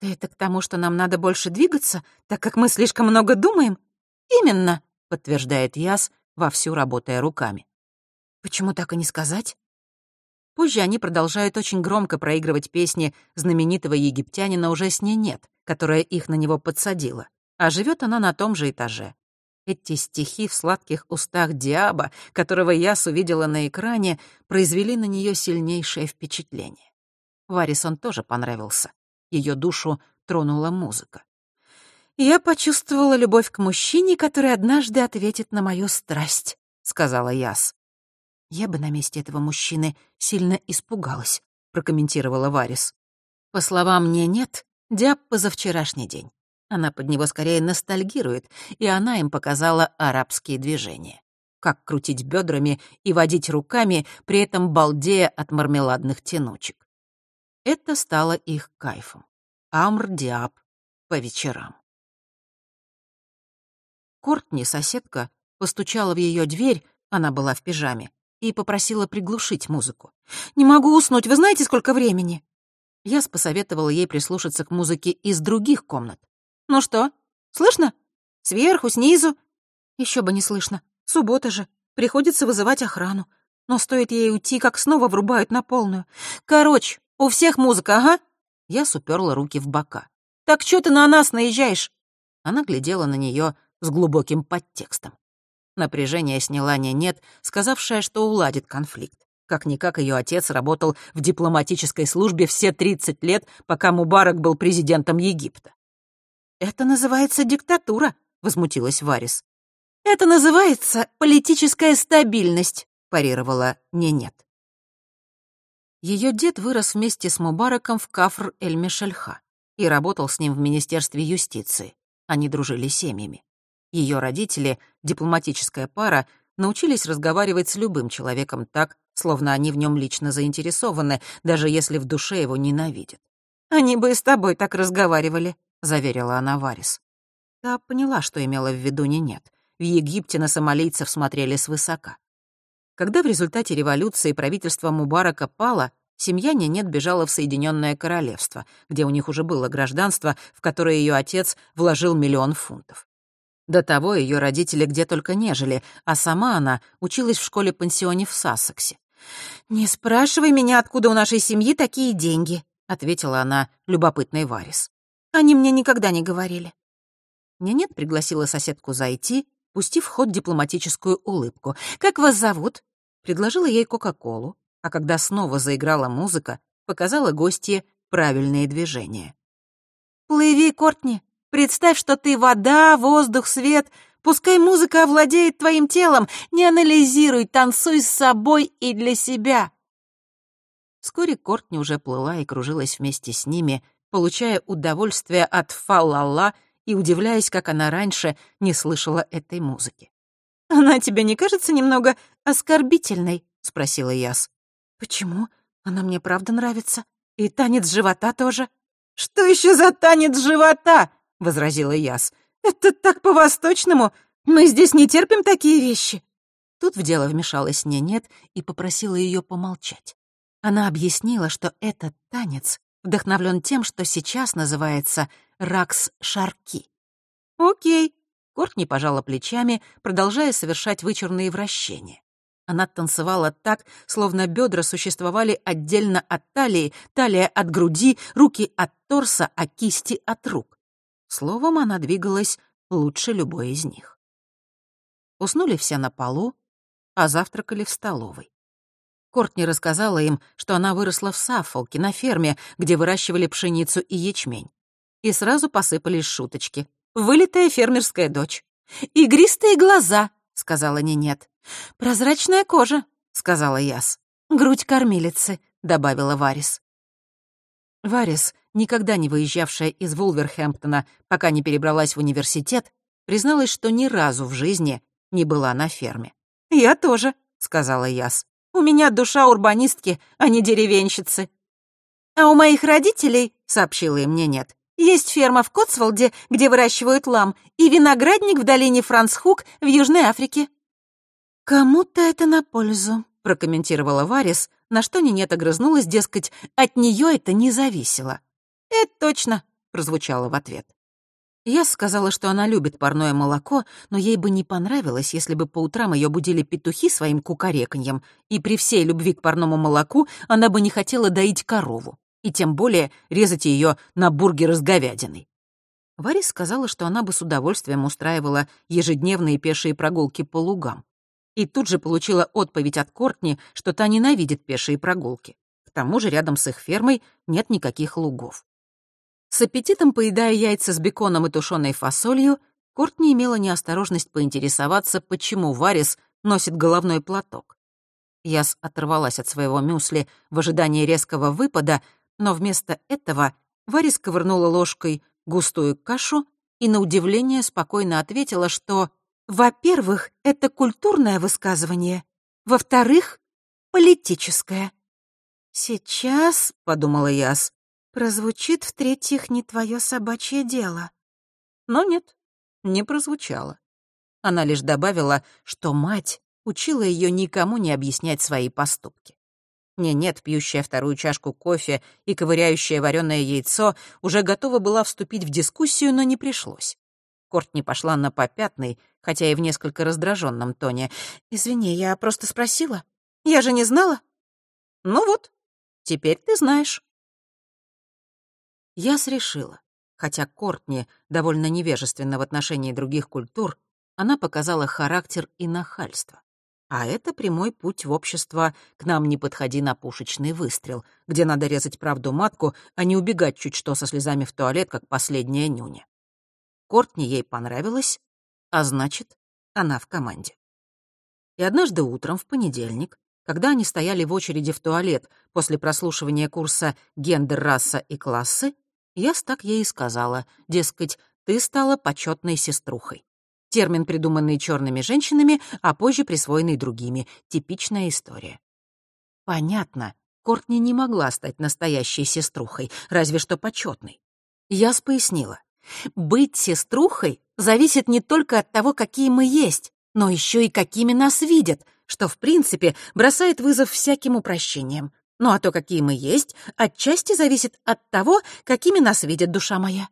«Ты это к тому, что нам надо больше двигаться, так как мы слишком много думаем?» «Именно», — подтверждает Яс, вовсю работая руками. «Почему так и не сказать?» Позже они продолжают очень громко проигрывать песни знаменитого египтянина уже с ней нет, которая их на него подсадила, а живет она на том же этаже. Эти стихи в сладких устах Диаба, которого Яс увидела на экране, произвели на нее сильнейшее впечатление. Варисон тоже понравился. Ее душу тронула музыка. «Я почувствовала любовь к мужчине, который однажды ответит на мою страсть», — сказала Яс. «Я бы на месте этого мужчины сильно испугалась», — прокомментировала Варис. «По словам мне нет, Диаб позавчерашний день. Она под него скорее ностальгирует, и она им показала арабские движения. Как крутить бедрами и водить руками, при этом балдея от мармеладных тянучек. Это стало их кайфом. Амр-диаб по вечерам. Кортни, соседка, постучала в ее дверь, она была в пижаме, и попросила приглушить музыку. «Не могу уснуть, вы знаете, сколько времени?» Я посоветовала ей прислушаться к музыке из других комнат. «Ну что, слышно? Сверху, снизу?» Еще бы не слышно. Суббота же. Приходится вызывать охрану. Но стоит ей уйти, как снова врубают на полную. Короче, у всех музыка, ага?» Я суперла руки в бока. «Так что ты на нас наезжаешь?» Она глядела на нее с глубоким подтекстом. Напряжение сняла не нет, сказавшая, что уладит конфликт. Как-никак ее отец работал в дипломатической службе все 30 лет, пока Мубарак был президентом Египта. «Это называется диктатура», — возмутилась Варис. «Это называется политическая стабильность», — парировала Ненет. Ее дед вырос вместе с Мубараком в Кафр-эль-Мешельха и работал с ним в Министерстве юстиции. Они дружили семьями. Ее родители, дипломатическая пара, научились разговаривать с любым человеком так, словно они в нем лично заинтересованы, даже если в душе его ненавидят. «Они бы и с тобой так разговаривали», — заверила она Варис. Та поняла, что имела в виду не нет. В Египте на сомалийцев смотрели свысока. Когда в результате революции правительство Мубарака пало, семья Ненет бежала в Соединенное Королевство, где у них уже было гражданство, в которое ее отец вложил миллион фунтов. До того ее родители где только не жили, а сама она училась в школе-пансионе в Сассексе. «Не спрашивай меня, откуда у нашей семьи такие деньги», — ответила она любопытной Варис. Они мне никогда не говорили. Ненет пригласила соседку зайти, пустив в ход дипломатическую улыбку. «Как вас зовут?» Предложила ей Кока-Колу, а когда снова заиграла музыка, показала гостье правильные движения. «Плыви, Кортни! Представь, что ты вода, воздух, свет. Пускай музыка овладеет твоим телом. Не анализируй, танцуй с собой и для себя». Вскоре Кортни уже плыла и кружилась вместе с ними, получая удовольствие от фалала и удивляясь, как она раньше не слышала этой музыки. «Она тебе не кажется немного оскорбительной?» — спросила Яс. «Почему? Она мне правда нравится. И танец живота тоже». «Что еще за танец живота?» — возразила Яс. «Это так по-восточному. Мы здесь не терпим такие вещи». Тут в дело вмешалась Ненет и попросила ее помолчать. Она объяснила, что этот танец вдохновлен тем, что сейчас называется «ракс-шарки». «Окей», — Кортни пожала плечами, продолжая совершать вычурные вращения. Она танцевала так, словно бедра существовали отдельно от талии, талия от груди, руки от торса, а кисти от рук. Словом, она двигалась лучше любой из них. Уснули все на полу, а завтракали в столовой. Кортни рассказала им, что она выросла в Саффолке, на ферме, где выращивали пшеницу и ячмень. И сразу посыпались шуточки. «Вылитая фермерская дочь». «Игристые глаза», — сказала Нинет. «Прозрачная кожа», — сказала Яс. «Грудь кормилицы», — добавила Варис. Варис, никогда не выезжавшая из Вулверхэмптона, пока не перебралась в университет, призналась, что ни разу в жизни не была на ферме. «Я тоже», — сказала Яс. У меня душа урбанистки, а не деревенщицы». «А у моих родителей, — сообщила им мне нет, — Есть ферма в Котсволде, где выращивают лам, и виноградник в долине Францхук в Южной Африке». «Кому-то это на пользу», — прокомментировала Варис, на что Нинет огрызнулась, дескать, от нее это не зависело. «Это точно», — прозвучало в ответ. Я сказала, что она любит парное молоко, но ей бы не понравилось, если бы по утрам ее будили петухи своим кукареканьем, и при всей любви к парному молоку она бы не хотела доить корову и тем более резать ее на бургеры с говядиной. Варис сказала, что она бы с удовольствием устраивала ежедневные пешие прогулки по лугам. И тут же получила отповедь от Кортни, что та ненавидит пешие прогулки. К тому же рядом с их фермой нет никаких лугов. С аппетитом поедая яйца с беконом и тушеной фасолью, Кортни имела неосторожность поинтересоваться, почему Варис носит головной платок. Яс оторвалась от своего мюсли в ожидании резкого выпада, но вместо этого Варис ковырнула ложкой густую кашу и, на удивление, спокойно ответила, что, во-первых, это культурное высказывание, во-вторых, политическое. «Сейчас», — подумала Яс, — «прозвучит в-третьих не твое собачье дело». Но нет, не прозвучало. Она лишь добавила, что мать учила ее никому не объяснять свои поступки. Не нет, пьющая вторую чашку кофе и ковыряющая вареное яйцо, уже готова была вступить в дискуссию, но не пришлось. Кортни пошла на попятный, хотя и в несколько раздраженном тоне. «Извини, я просто спросила. Я же не знала». «Ну вот, теперь ты знаешь». Я срешила. Хотя Кортни довольно невежественна в отношении других культур, она показала характер и нахальство. А это прямой путь в общество «к нам не подходи на пушечный выстрел», где надо резать правду матку, а не убегать чуть что со слезами в туалет, как последняя нюня. Кортни ей понравилось, а значит, она в команде. И однажды утром, в понедельник, когда они стояли в очереди в туалет после прослушивания курса «Гендер, раса и классы», я так ей и сказала, дескать, ты стала почетной сеструхой. Термин, придуманный черными женщинами, а позже присвоенный другими. Типичная история. Понятно. Кортни не могла стать настоящей сеструхой, разве что почетной. Я пояснила. Быть сеструхой зависит не только от того, какие мы есть, но еще и какими нас видят, что, в принципе, бросает вызов всяким упрощениям. Ну а то, какие мы есть, отчасти зависит от того, какими нас видит душа моя.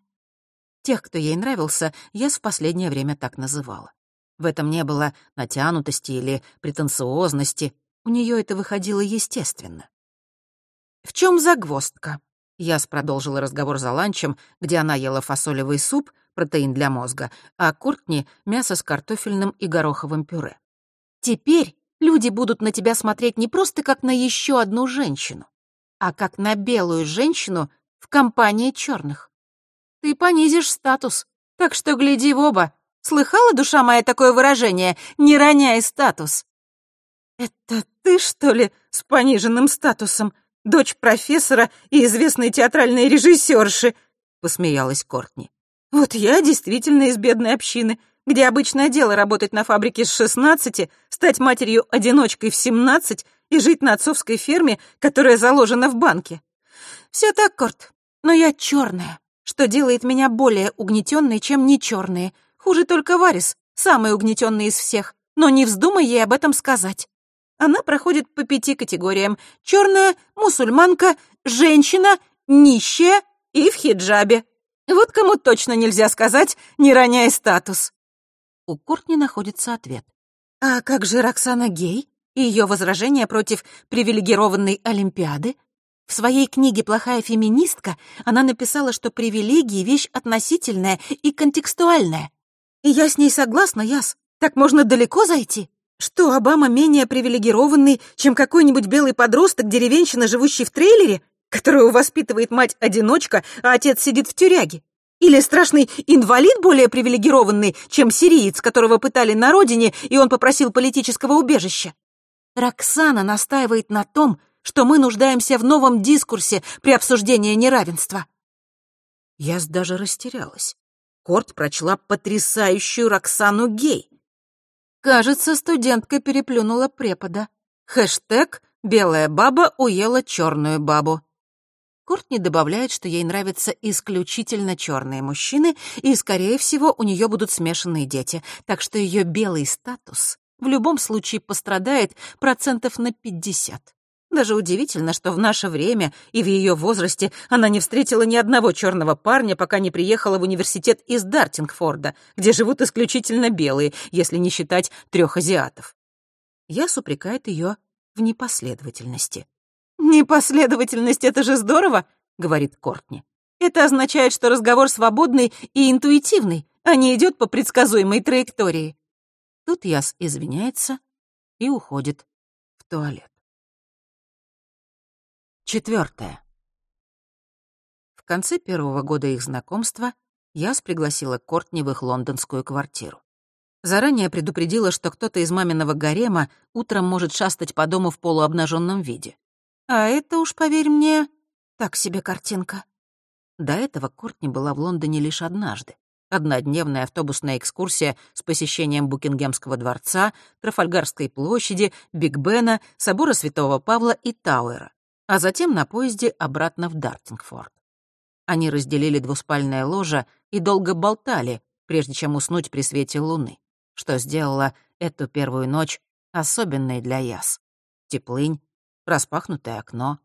Тех, кто ей нравился, я в последнее время так называла. В этом не было натянутости или претенциозности. У нее это выходило естественно. «В чем загвоздка?» Яс продолжила разговор за ланчем, где она ела фасолевый суп, протеин для мозга, а Куртни — мясо с картофельным и гороховым пюре. «Теперь люди будут на тебя смотреть не просто как на еще одну женщину, а как на белую женщину в компании черных ты понизишь статус. Так что гляди в оба. Слыхала, душа моя, такое выражение «не роняй статус»?» «Это ты, что ли, с пониженным статусом? Дочь профессора и известной театральной режиссерши?» — посмеялась Кортни. «Вот я действительно из бедной общины, где обычное дело работать на фабрике с шестнадцати, стать матерью-одиночкой в семнадцать и жить на отцовской ферме, которая заложена в банке. Все так, Корт, но я черная, что делает меня более угнетенной, чем не черные. Хуже только Варис, самый угнетенный из всех, но не вздумай ей об этом сказать. Она проходит по пяти категориям. Черная, мусульманка, женщина, нищая и в хиджабе. Вот кому точно нельзя сказать, не роняя статус. У Кортни находится ответ. А как же Роксана Гей и ее возражения против привилегированной Олимпиады? В своей книге «Плохая феминистка» она написала, что привилегии — вещь относительная и контекстуальная. И я с ней согласна, Яс. Так можно далеко зайти? Что, Обама менее привилегированный, чем какой-нибудь белый подросток, деревенщина, живущий в трейлере, которую воспитывает мать-одиночка, а отец сидит в тюряге? Или страшный инвалид более привилегированный, чем сириец, которого пытали на родине, и он попросил политического убежища? Роксана настаивает на том, что мы нуждаемся в новом дискурсе при обсуждении неравенства. Я даже растерялась. Корт прочла потрясающую Роксану Гей. Кажется, студентка переплюнула препода. Хэштег «Белая баба уела черную бабу». Кортни добавляет, что ей нравятся исключительно черные мужчины, и, скорее всего, у нее будут смешанные дети, так что ее белый статус в любом случае пострадает процентов на 50. Даже удивительно, что в наше время и в ее возрасте она не встретила ни одного черного парня, пока не приехала в университет из Дартингфорда, где живут исключительно белые, если не считать трех азиатов. Яс упрекает ее в непоследовательности. «Непоследовательность — это же здорово!» — говорит Кортни. «Это означает, что разговор свободный и интуитивный, а не идет по предсказуемой траектории». Тут Яс извиняется и уходит в туалет. Четвертое. В конце первого года их знакомства Яс пригласила Кортни в их лондонскую квартиру. Заранее предупредила, что кто-то из маминого гарема утром может шастать по дому в полуобнаженном виде. А это уж, поверь мне, так себе картинка. До этого Кортни была в Лондоне лишь однажды. Однодневная автобусная экскурсия с посещением Букингемского дворца, Трафальгарской площади, Биг Бена, собора Святого Павла и Тауэра, а затем на поезде обратно в Дартингфорд. Они разделили двуспальное ложе и долго болтали, прежде чем уснуть при свете луны, что сделало эту первую ночь особенной для Яс. Теплынь, распахнутое окно.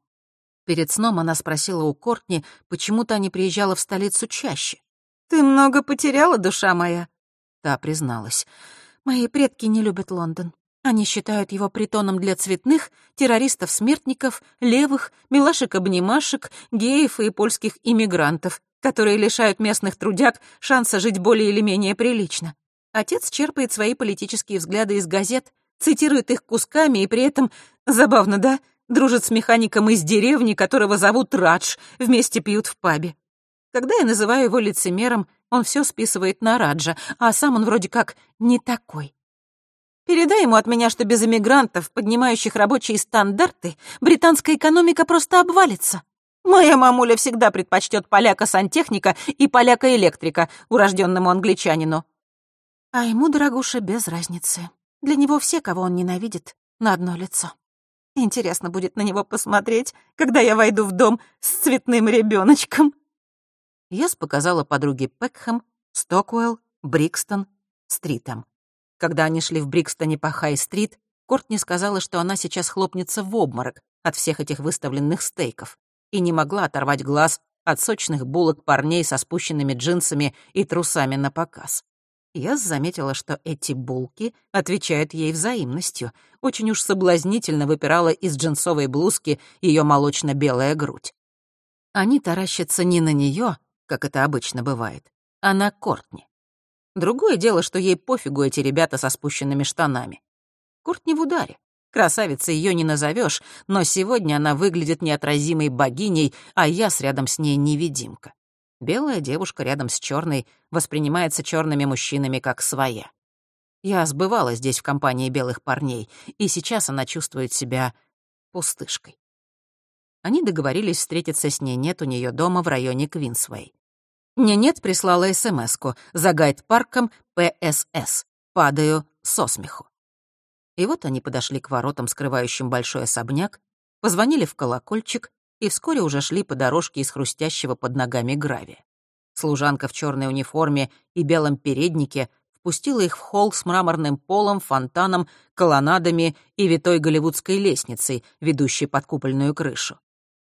Перед сном она спросила у Кортни, почему та не приезжала в столицу чаще. «Ты много потеряла, душа моя?» Та призналась. «Мои предки не любят Лондон. Они считают его притоном для цветных, террористов-смертников, левых, милашек-обнимашек, геев и польских иммигрантов, которые лишают местных трудяг шанса жить более или менее прилично. Отец черпает свои политические взгляды из газет, цитирует их кусками и при этом, забавно, да, дружит с механиком из деревни, которого зовут Радж, вместе пьют в пабе. Когда я называю его лицемером, он все списывает на Раджа, а сам он вроде как не такой. Передай ему от меня, что без эмигрантов, поднимающих рабочие стандарты, британская экономика просто обвалится. Моя мамуля всегда предпочтет поляка-сантехника и поляка-электрика, урожденному англичанину. А ему, дорогуша, без разницы. Для него все, кого он ненавидит, на одно лицо. Интересно будет на него посмотреть, когда я войду в дом с цветным ребеночком. Яс показала подруге Пекхэм, Стокуэлл, Брикстон, Стритом. Когда они шли в Брикстоне по Хай-стрит, Кортни сказала, что она сейчас хлопнется в обморок от всех этих выставленных стейков и не могла оторвать глаз от сочных булок парней со спущенными джинсами и трусами на показ. Я заметила, что эти булки отвечают ей взаимностью. Очень уж соблазнительно выпирала из джинсовой блузки ее молочно-белая грудь. Они таращатся не на нее, как это обычно бывает, а на Кортни. Другое дело, что ей пофигу эти ребята со спущенными штанами. Кортни в ударе. Красавица ее не назовешь, но сегодня она выглядит неотразимой богиней, а я с рядом с ней невидимка. Белая девушка рядом с черной воспринимается черными мужчинами как своя. Я сбывала здесь в компании белых парней, и сейчас она чувствует себя пустышкой. Они договорились встретиться с ней нет у нее дома в районе Квинсвей. Ненет прислала СМС-ку за гайд-парком ПСС. Падаю со смеху. И вот они подошли к воротам, скрывающим большой особняк, позвонили в колокольчик и вскоре уже шли по дорожке из хрустящего под ногами гравия. Служанка в черной униформе и белом переднике впустила их в холл с мраморным полом, фонтаном, колоннадами и витой голливудской лестницей, ведущей под купольную крышу.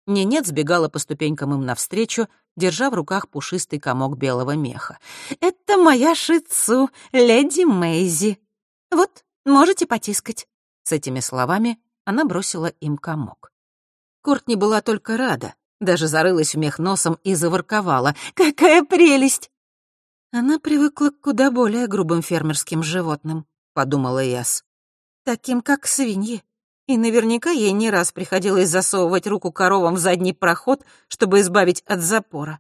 Ненет сбегала по ступенькам им навстречу, держа в руках пушистый комок белого меха. «Это моя шицу, леди Мэйзи. Вот, можете потискать». С этими словами она бросила им комок. Кортни была только рада, даже зарылась в мех носом и заворковала. «Какая прелесть!» Она привыкла к куда более грубым фермерским животным, подумала Яс. Таким, как свиньи. И наверняка ей не раз приходилось засовывать руку коровам в задний проход, чтобы избавить от запора.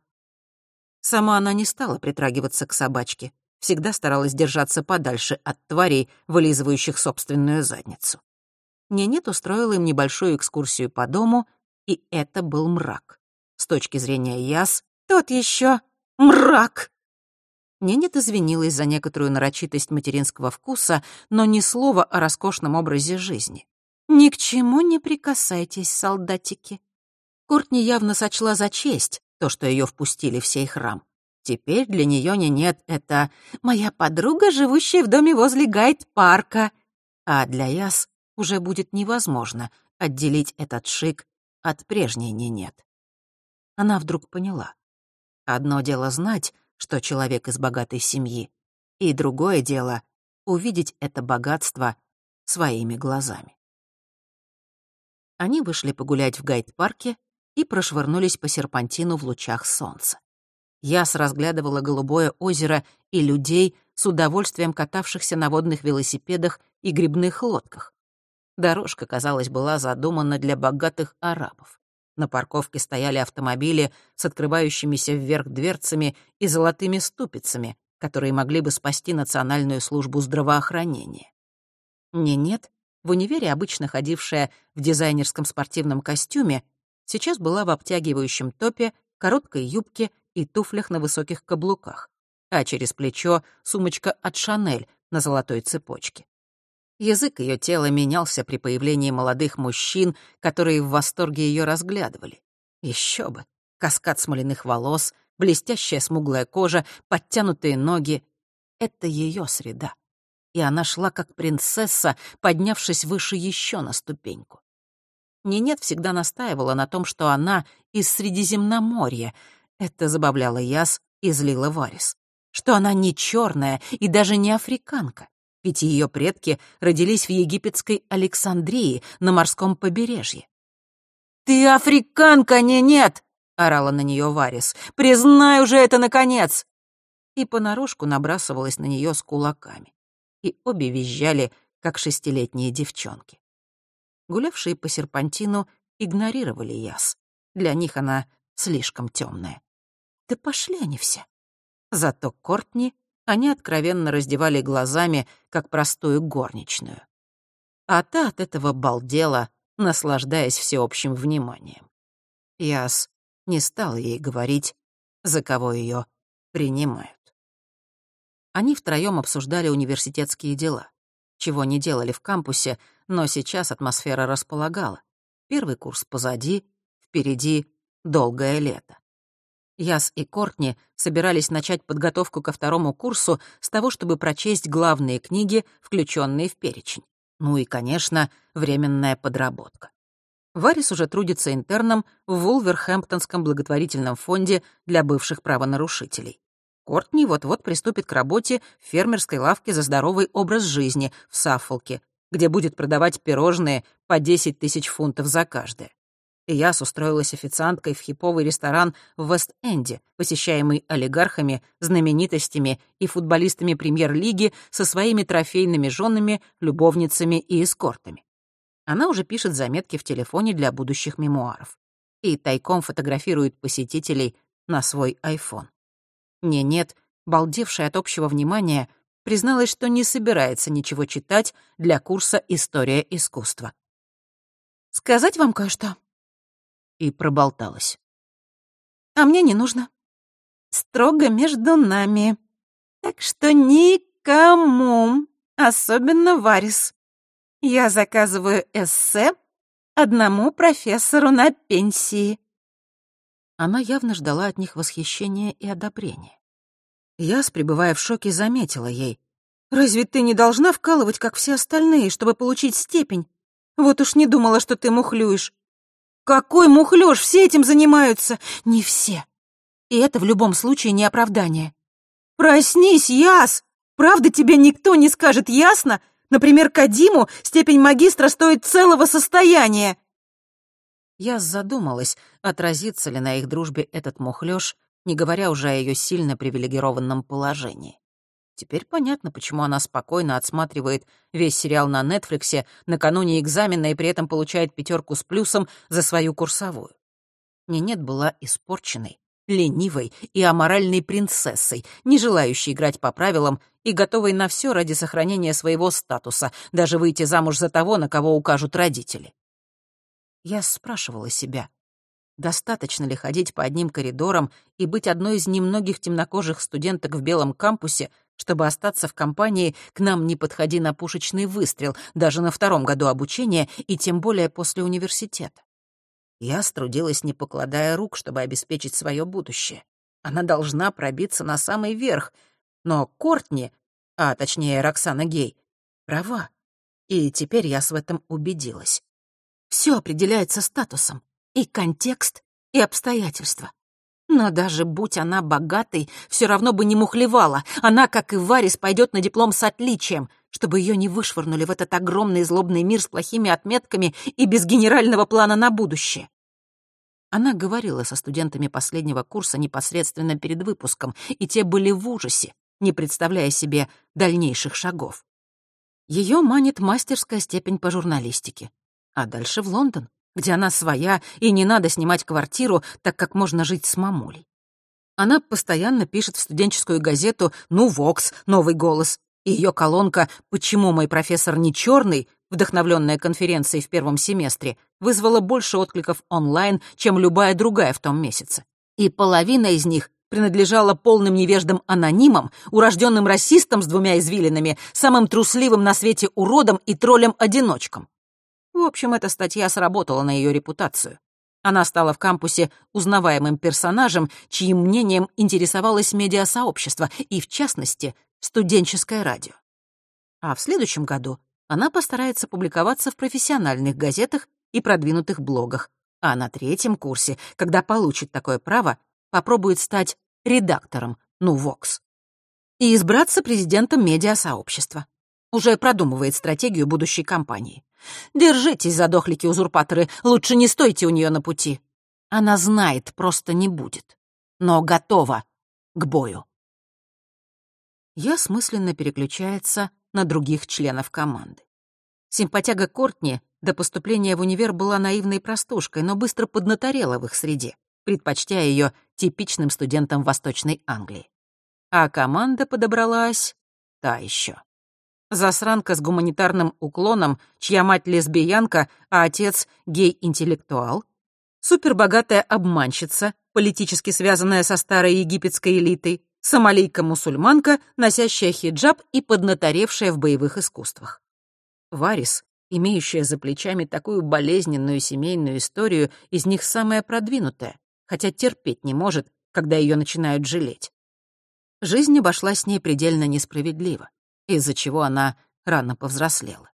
Сама она не стала притрагиваться к собачке, всегда старалась держаться подальше от тварей, вылизывающих собственную задницу. Ненет устроила им небольшую экскурсию по дому и это был мрак. С точки зрения Яс, тот еще мрак. Ненет извинилась за некоторую нарочитость материнского вкуса, но ни слова о роскошном образе жизни. «Ни к чему не прикасайтесь, солдатики». Кортни явно сочла за честь то, что ее впустили в сей храм. Теперь для нее не нет это «моя подруга, живущая в доме возле Гайд-парка». А для Яс уже будет невозможно отделить этот шик от прежней не нет. Она вдруг поняла. Одно дело знать, что человек из богатой семьи, и другое дело — увидеть это богатство своими глазами. Они вышли погулять в гайд-парке и прошвырнулись по серпантину в лучах солнца. Яс разглядывала голубое озеро и людей, с удовольствием катавшихся на водных велосипедах и грибных лодках. Дорожка, казалось, была задумана для богатых арабов. На парковке стояли автомобили с открывающимися вверх дверцами и золотыми ступицами, которые могли бы спасти Национальную службу здравоохранения. Не нет, в универе, обычно ходившая в дизайнерском спортивном костюме, сейчас была в обтягивающем топе, короткой юбке и туфлях на высоких каблуках, а через плечо сумочка от «Шанель» на золотой цепочке. Язык ее тела менялся при появлении молодых мужчин, которые в восторге ее разглядывали. Еще бы! Каскад смоляных волос, блестящая смуглая кожа, подтянутые ноги — это ее среда. И она шла как принцесса, поднявшись выше еще на ступеньку. Нинет всегда настаивала на том, что она из Средиземноморья — это забавляло Яс и злило Варис. Что она не черная и даже не африканка, ведь ее предки родились в египетской Александрии на морском побережье. «Ты африканка, не нет!» — орала на нее Варис. «Признай уже это, наконец!» И понарошку набрасывалась на нее с кулаками. И обе визжали, как шестилетние девчонки. Гулявшие по серпантину игнорировали Яс. Для них она слишком темная. Да пошли они все. Зато Кортни они откровенно раздевали глазами, как простую горничную. А та от этого балдела, наслаждаясь всеобщим вниманием. Яс не стал ей говорить, за кого ее принимают. Они втроем обсуждали университетские дела, чего не делали в кампусе, но сейчас атмосфера располагала. Первый курс позади, впереди долгое лето. Яс и Кортни собирались начать подготовку ко второму курсу с того, чтобы прочесть главные книги, включенные в перечень. Ну и, конечно, временная подработка. Варис уже трудится интерном в Вулверхэмптонском благотворительном фонде для бывших правонарушителей. Кортни вот-вот приступит к работе в фермерской лавке за здоровый образ жизни в Саффолке, где будет продавать пирожные по 10 тысяч фунтов за каждое и Яс устроилась официанткой в хиповый ресторан в Вест-Энде, посещаемый олигархами, знаменитостями и футболистами премьер-лиги со своими трофейными женами, любовницами и эскортами. Она уже пишет заметки в телефоне для будущих мемуаров и тайком фотографирует посетителей на свой айфон. Не-нет, балдевшая от общего внимания, призналась, что не собирается ничего читать для курса «История искусства». «Сказать вам кое-что?» И проболталась. «А мне не нужно. Строго между нами. Так что никому, особенно Варис. Я заказываю эссе одному профессору на пенсии». Она явно ждала от них восхищения и одобрения. Я, пребывая в шоке, заметила ей. «Разве ты не должна вкалывать, как все остальные, чтобы получить степень? Вот уж не думала, что ты мухлюешь. Какой мухлёж, все этим занимаются. Не все. И это в любом случае не оправдание. Проснись, Яс! Правда тебе никто не скажет, ясно? Например, Кадиму степень магистра стоит целого состояния. Я задумалась, отразится ли на их дружбе этот мухлёж, не говоря уже о её сильно привилегированном положении. Теперь понятно, почему она спокойно отсматривает весь сериал на Нетфликсе накануне экзамена и при этом получает пятерку с плюсом за свою курсовую. Нинет была испорченной, ленивой и аморальной принцессой, не желающей играть по правилам и готовой на все ради сохранения своего статуса, даже выйти замуж за того, на кого укажут родители. Я спрашивала себя, достаточно ли ходить по одним коридорам и быть одной из немногих темнокожих студенток в белом кампусе, чтобы остаться в компании, к нам не подходи на пушечный выстрел, даже на втором году обучения и тем более после университета. Я струдилась, не покладая рук, чтобы обеспечить свое будущее. Она должна пробиться на самый верх. Но Кортни, а точнее Роксана Гей, права. И теперь я в этом убедилась. Все определяется статусом. И контекст, и обстоятельства. Но даже будь она богатой, все равно бы не мухлевала. Она, как и Варис, пойдет на диплом с отличием, чтобы ее не вышвырнули в этот огромный злобный мир с плохими отметками и без генерального плана на будущее. Она говорила со студентами последнего курса непосредственно перед выпуском, и те были в ужасе, не представляя себе дальнейших шагов. Ее манит мастерская степень по журналистике. А дальше в Лондон где она своя, и не надо снимать квартиру, так как можно жить с мамулей. Она постоянно пишет в студенческую газету «Ну, Вокс», «Новый голос». И ее колонка «Почему мой профессор не черный», вдохновленная конференцией в первом семестре, вызвала больше откликов онлайн, чем любая другая в том месяце. И половина из них принадлежала полным невеждам-анонимам, урожденным расистам с двумя извилинами, самым трусливым на свете уродом и троллем-одиночкам. В общем, эта статья сработала на ее репутацию. Она стала в кампусе узнаваемым персонажем, чьим мнением интересовалось медиасообщество и, в частности, студенческое радио. А в следующем году она постарается публиковаться в профессиональных газетах и продвинутых блогах, а на третьем курсе, когда получит такое право, попробует стать редактором «Ну, Вокс» и избраться президентом медиасообщества. Уже продумывает стратегию будущей кампании. Держитесь, задохлики-узурпаторы, лучше не стойте у нее на пути. Она знает, просто не будет. Но готова к бою. Я смысленно переключается на других членов команды. Симпатяга Кортни до поступления в универ была наивной простушкой, но быстро поднаторела в их среде, предпочтя ее типичным студентам Восточной Англии. А команда подобралась та еще. Засранка с гуманитарным уклоном, чья мать лесбиянка, а отец гей-интеллектуал. Супербогатая обманщица, политически связанная со старой египетской элитой. Сомалийка-мусульманка, носящая хиджаб и поднаторевшая в боевых искусствах. Варис, имеющая за плечами такую болезненную семейную историю, из них самая продвинутая, хотя терпеть не может, когда ее начинают жалеть. Жизнь обошла с ней предельно несправедливо из-за чего она рано повзрослела.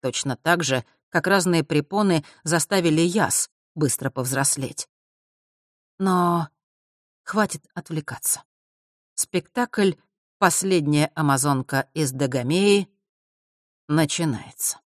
Точно так же, как разные препоны заставили Яс быстро повзрослеть. Но хватит отвлекаться. Спектакль «Последняя амазонка из Дагомеи» начинается.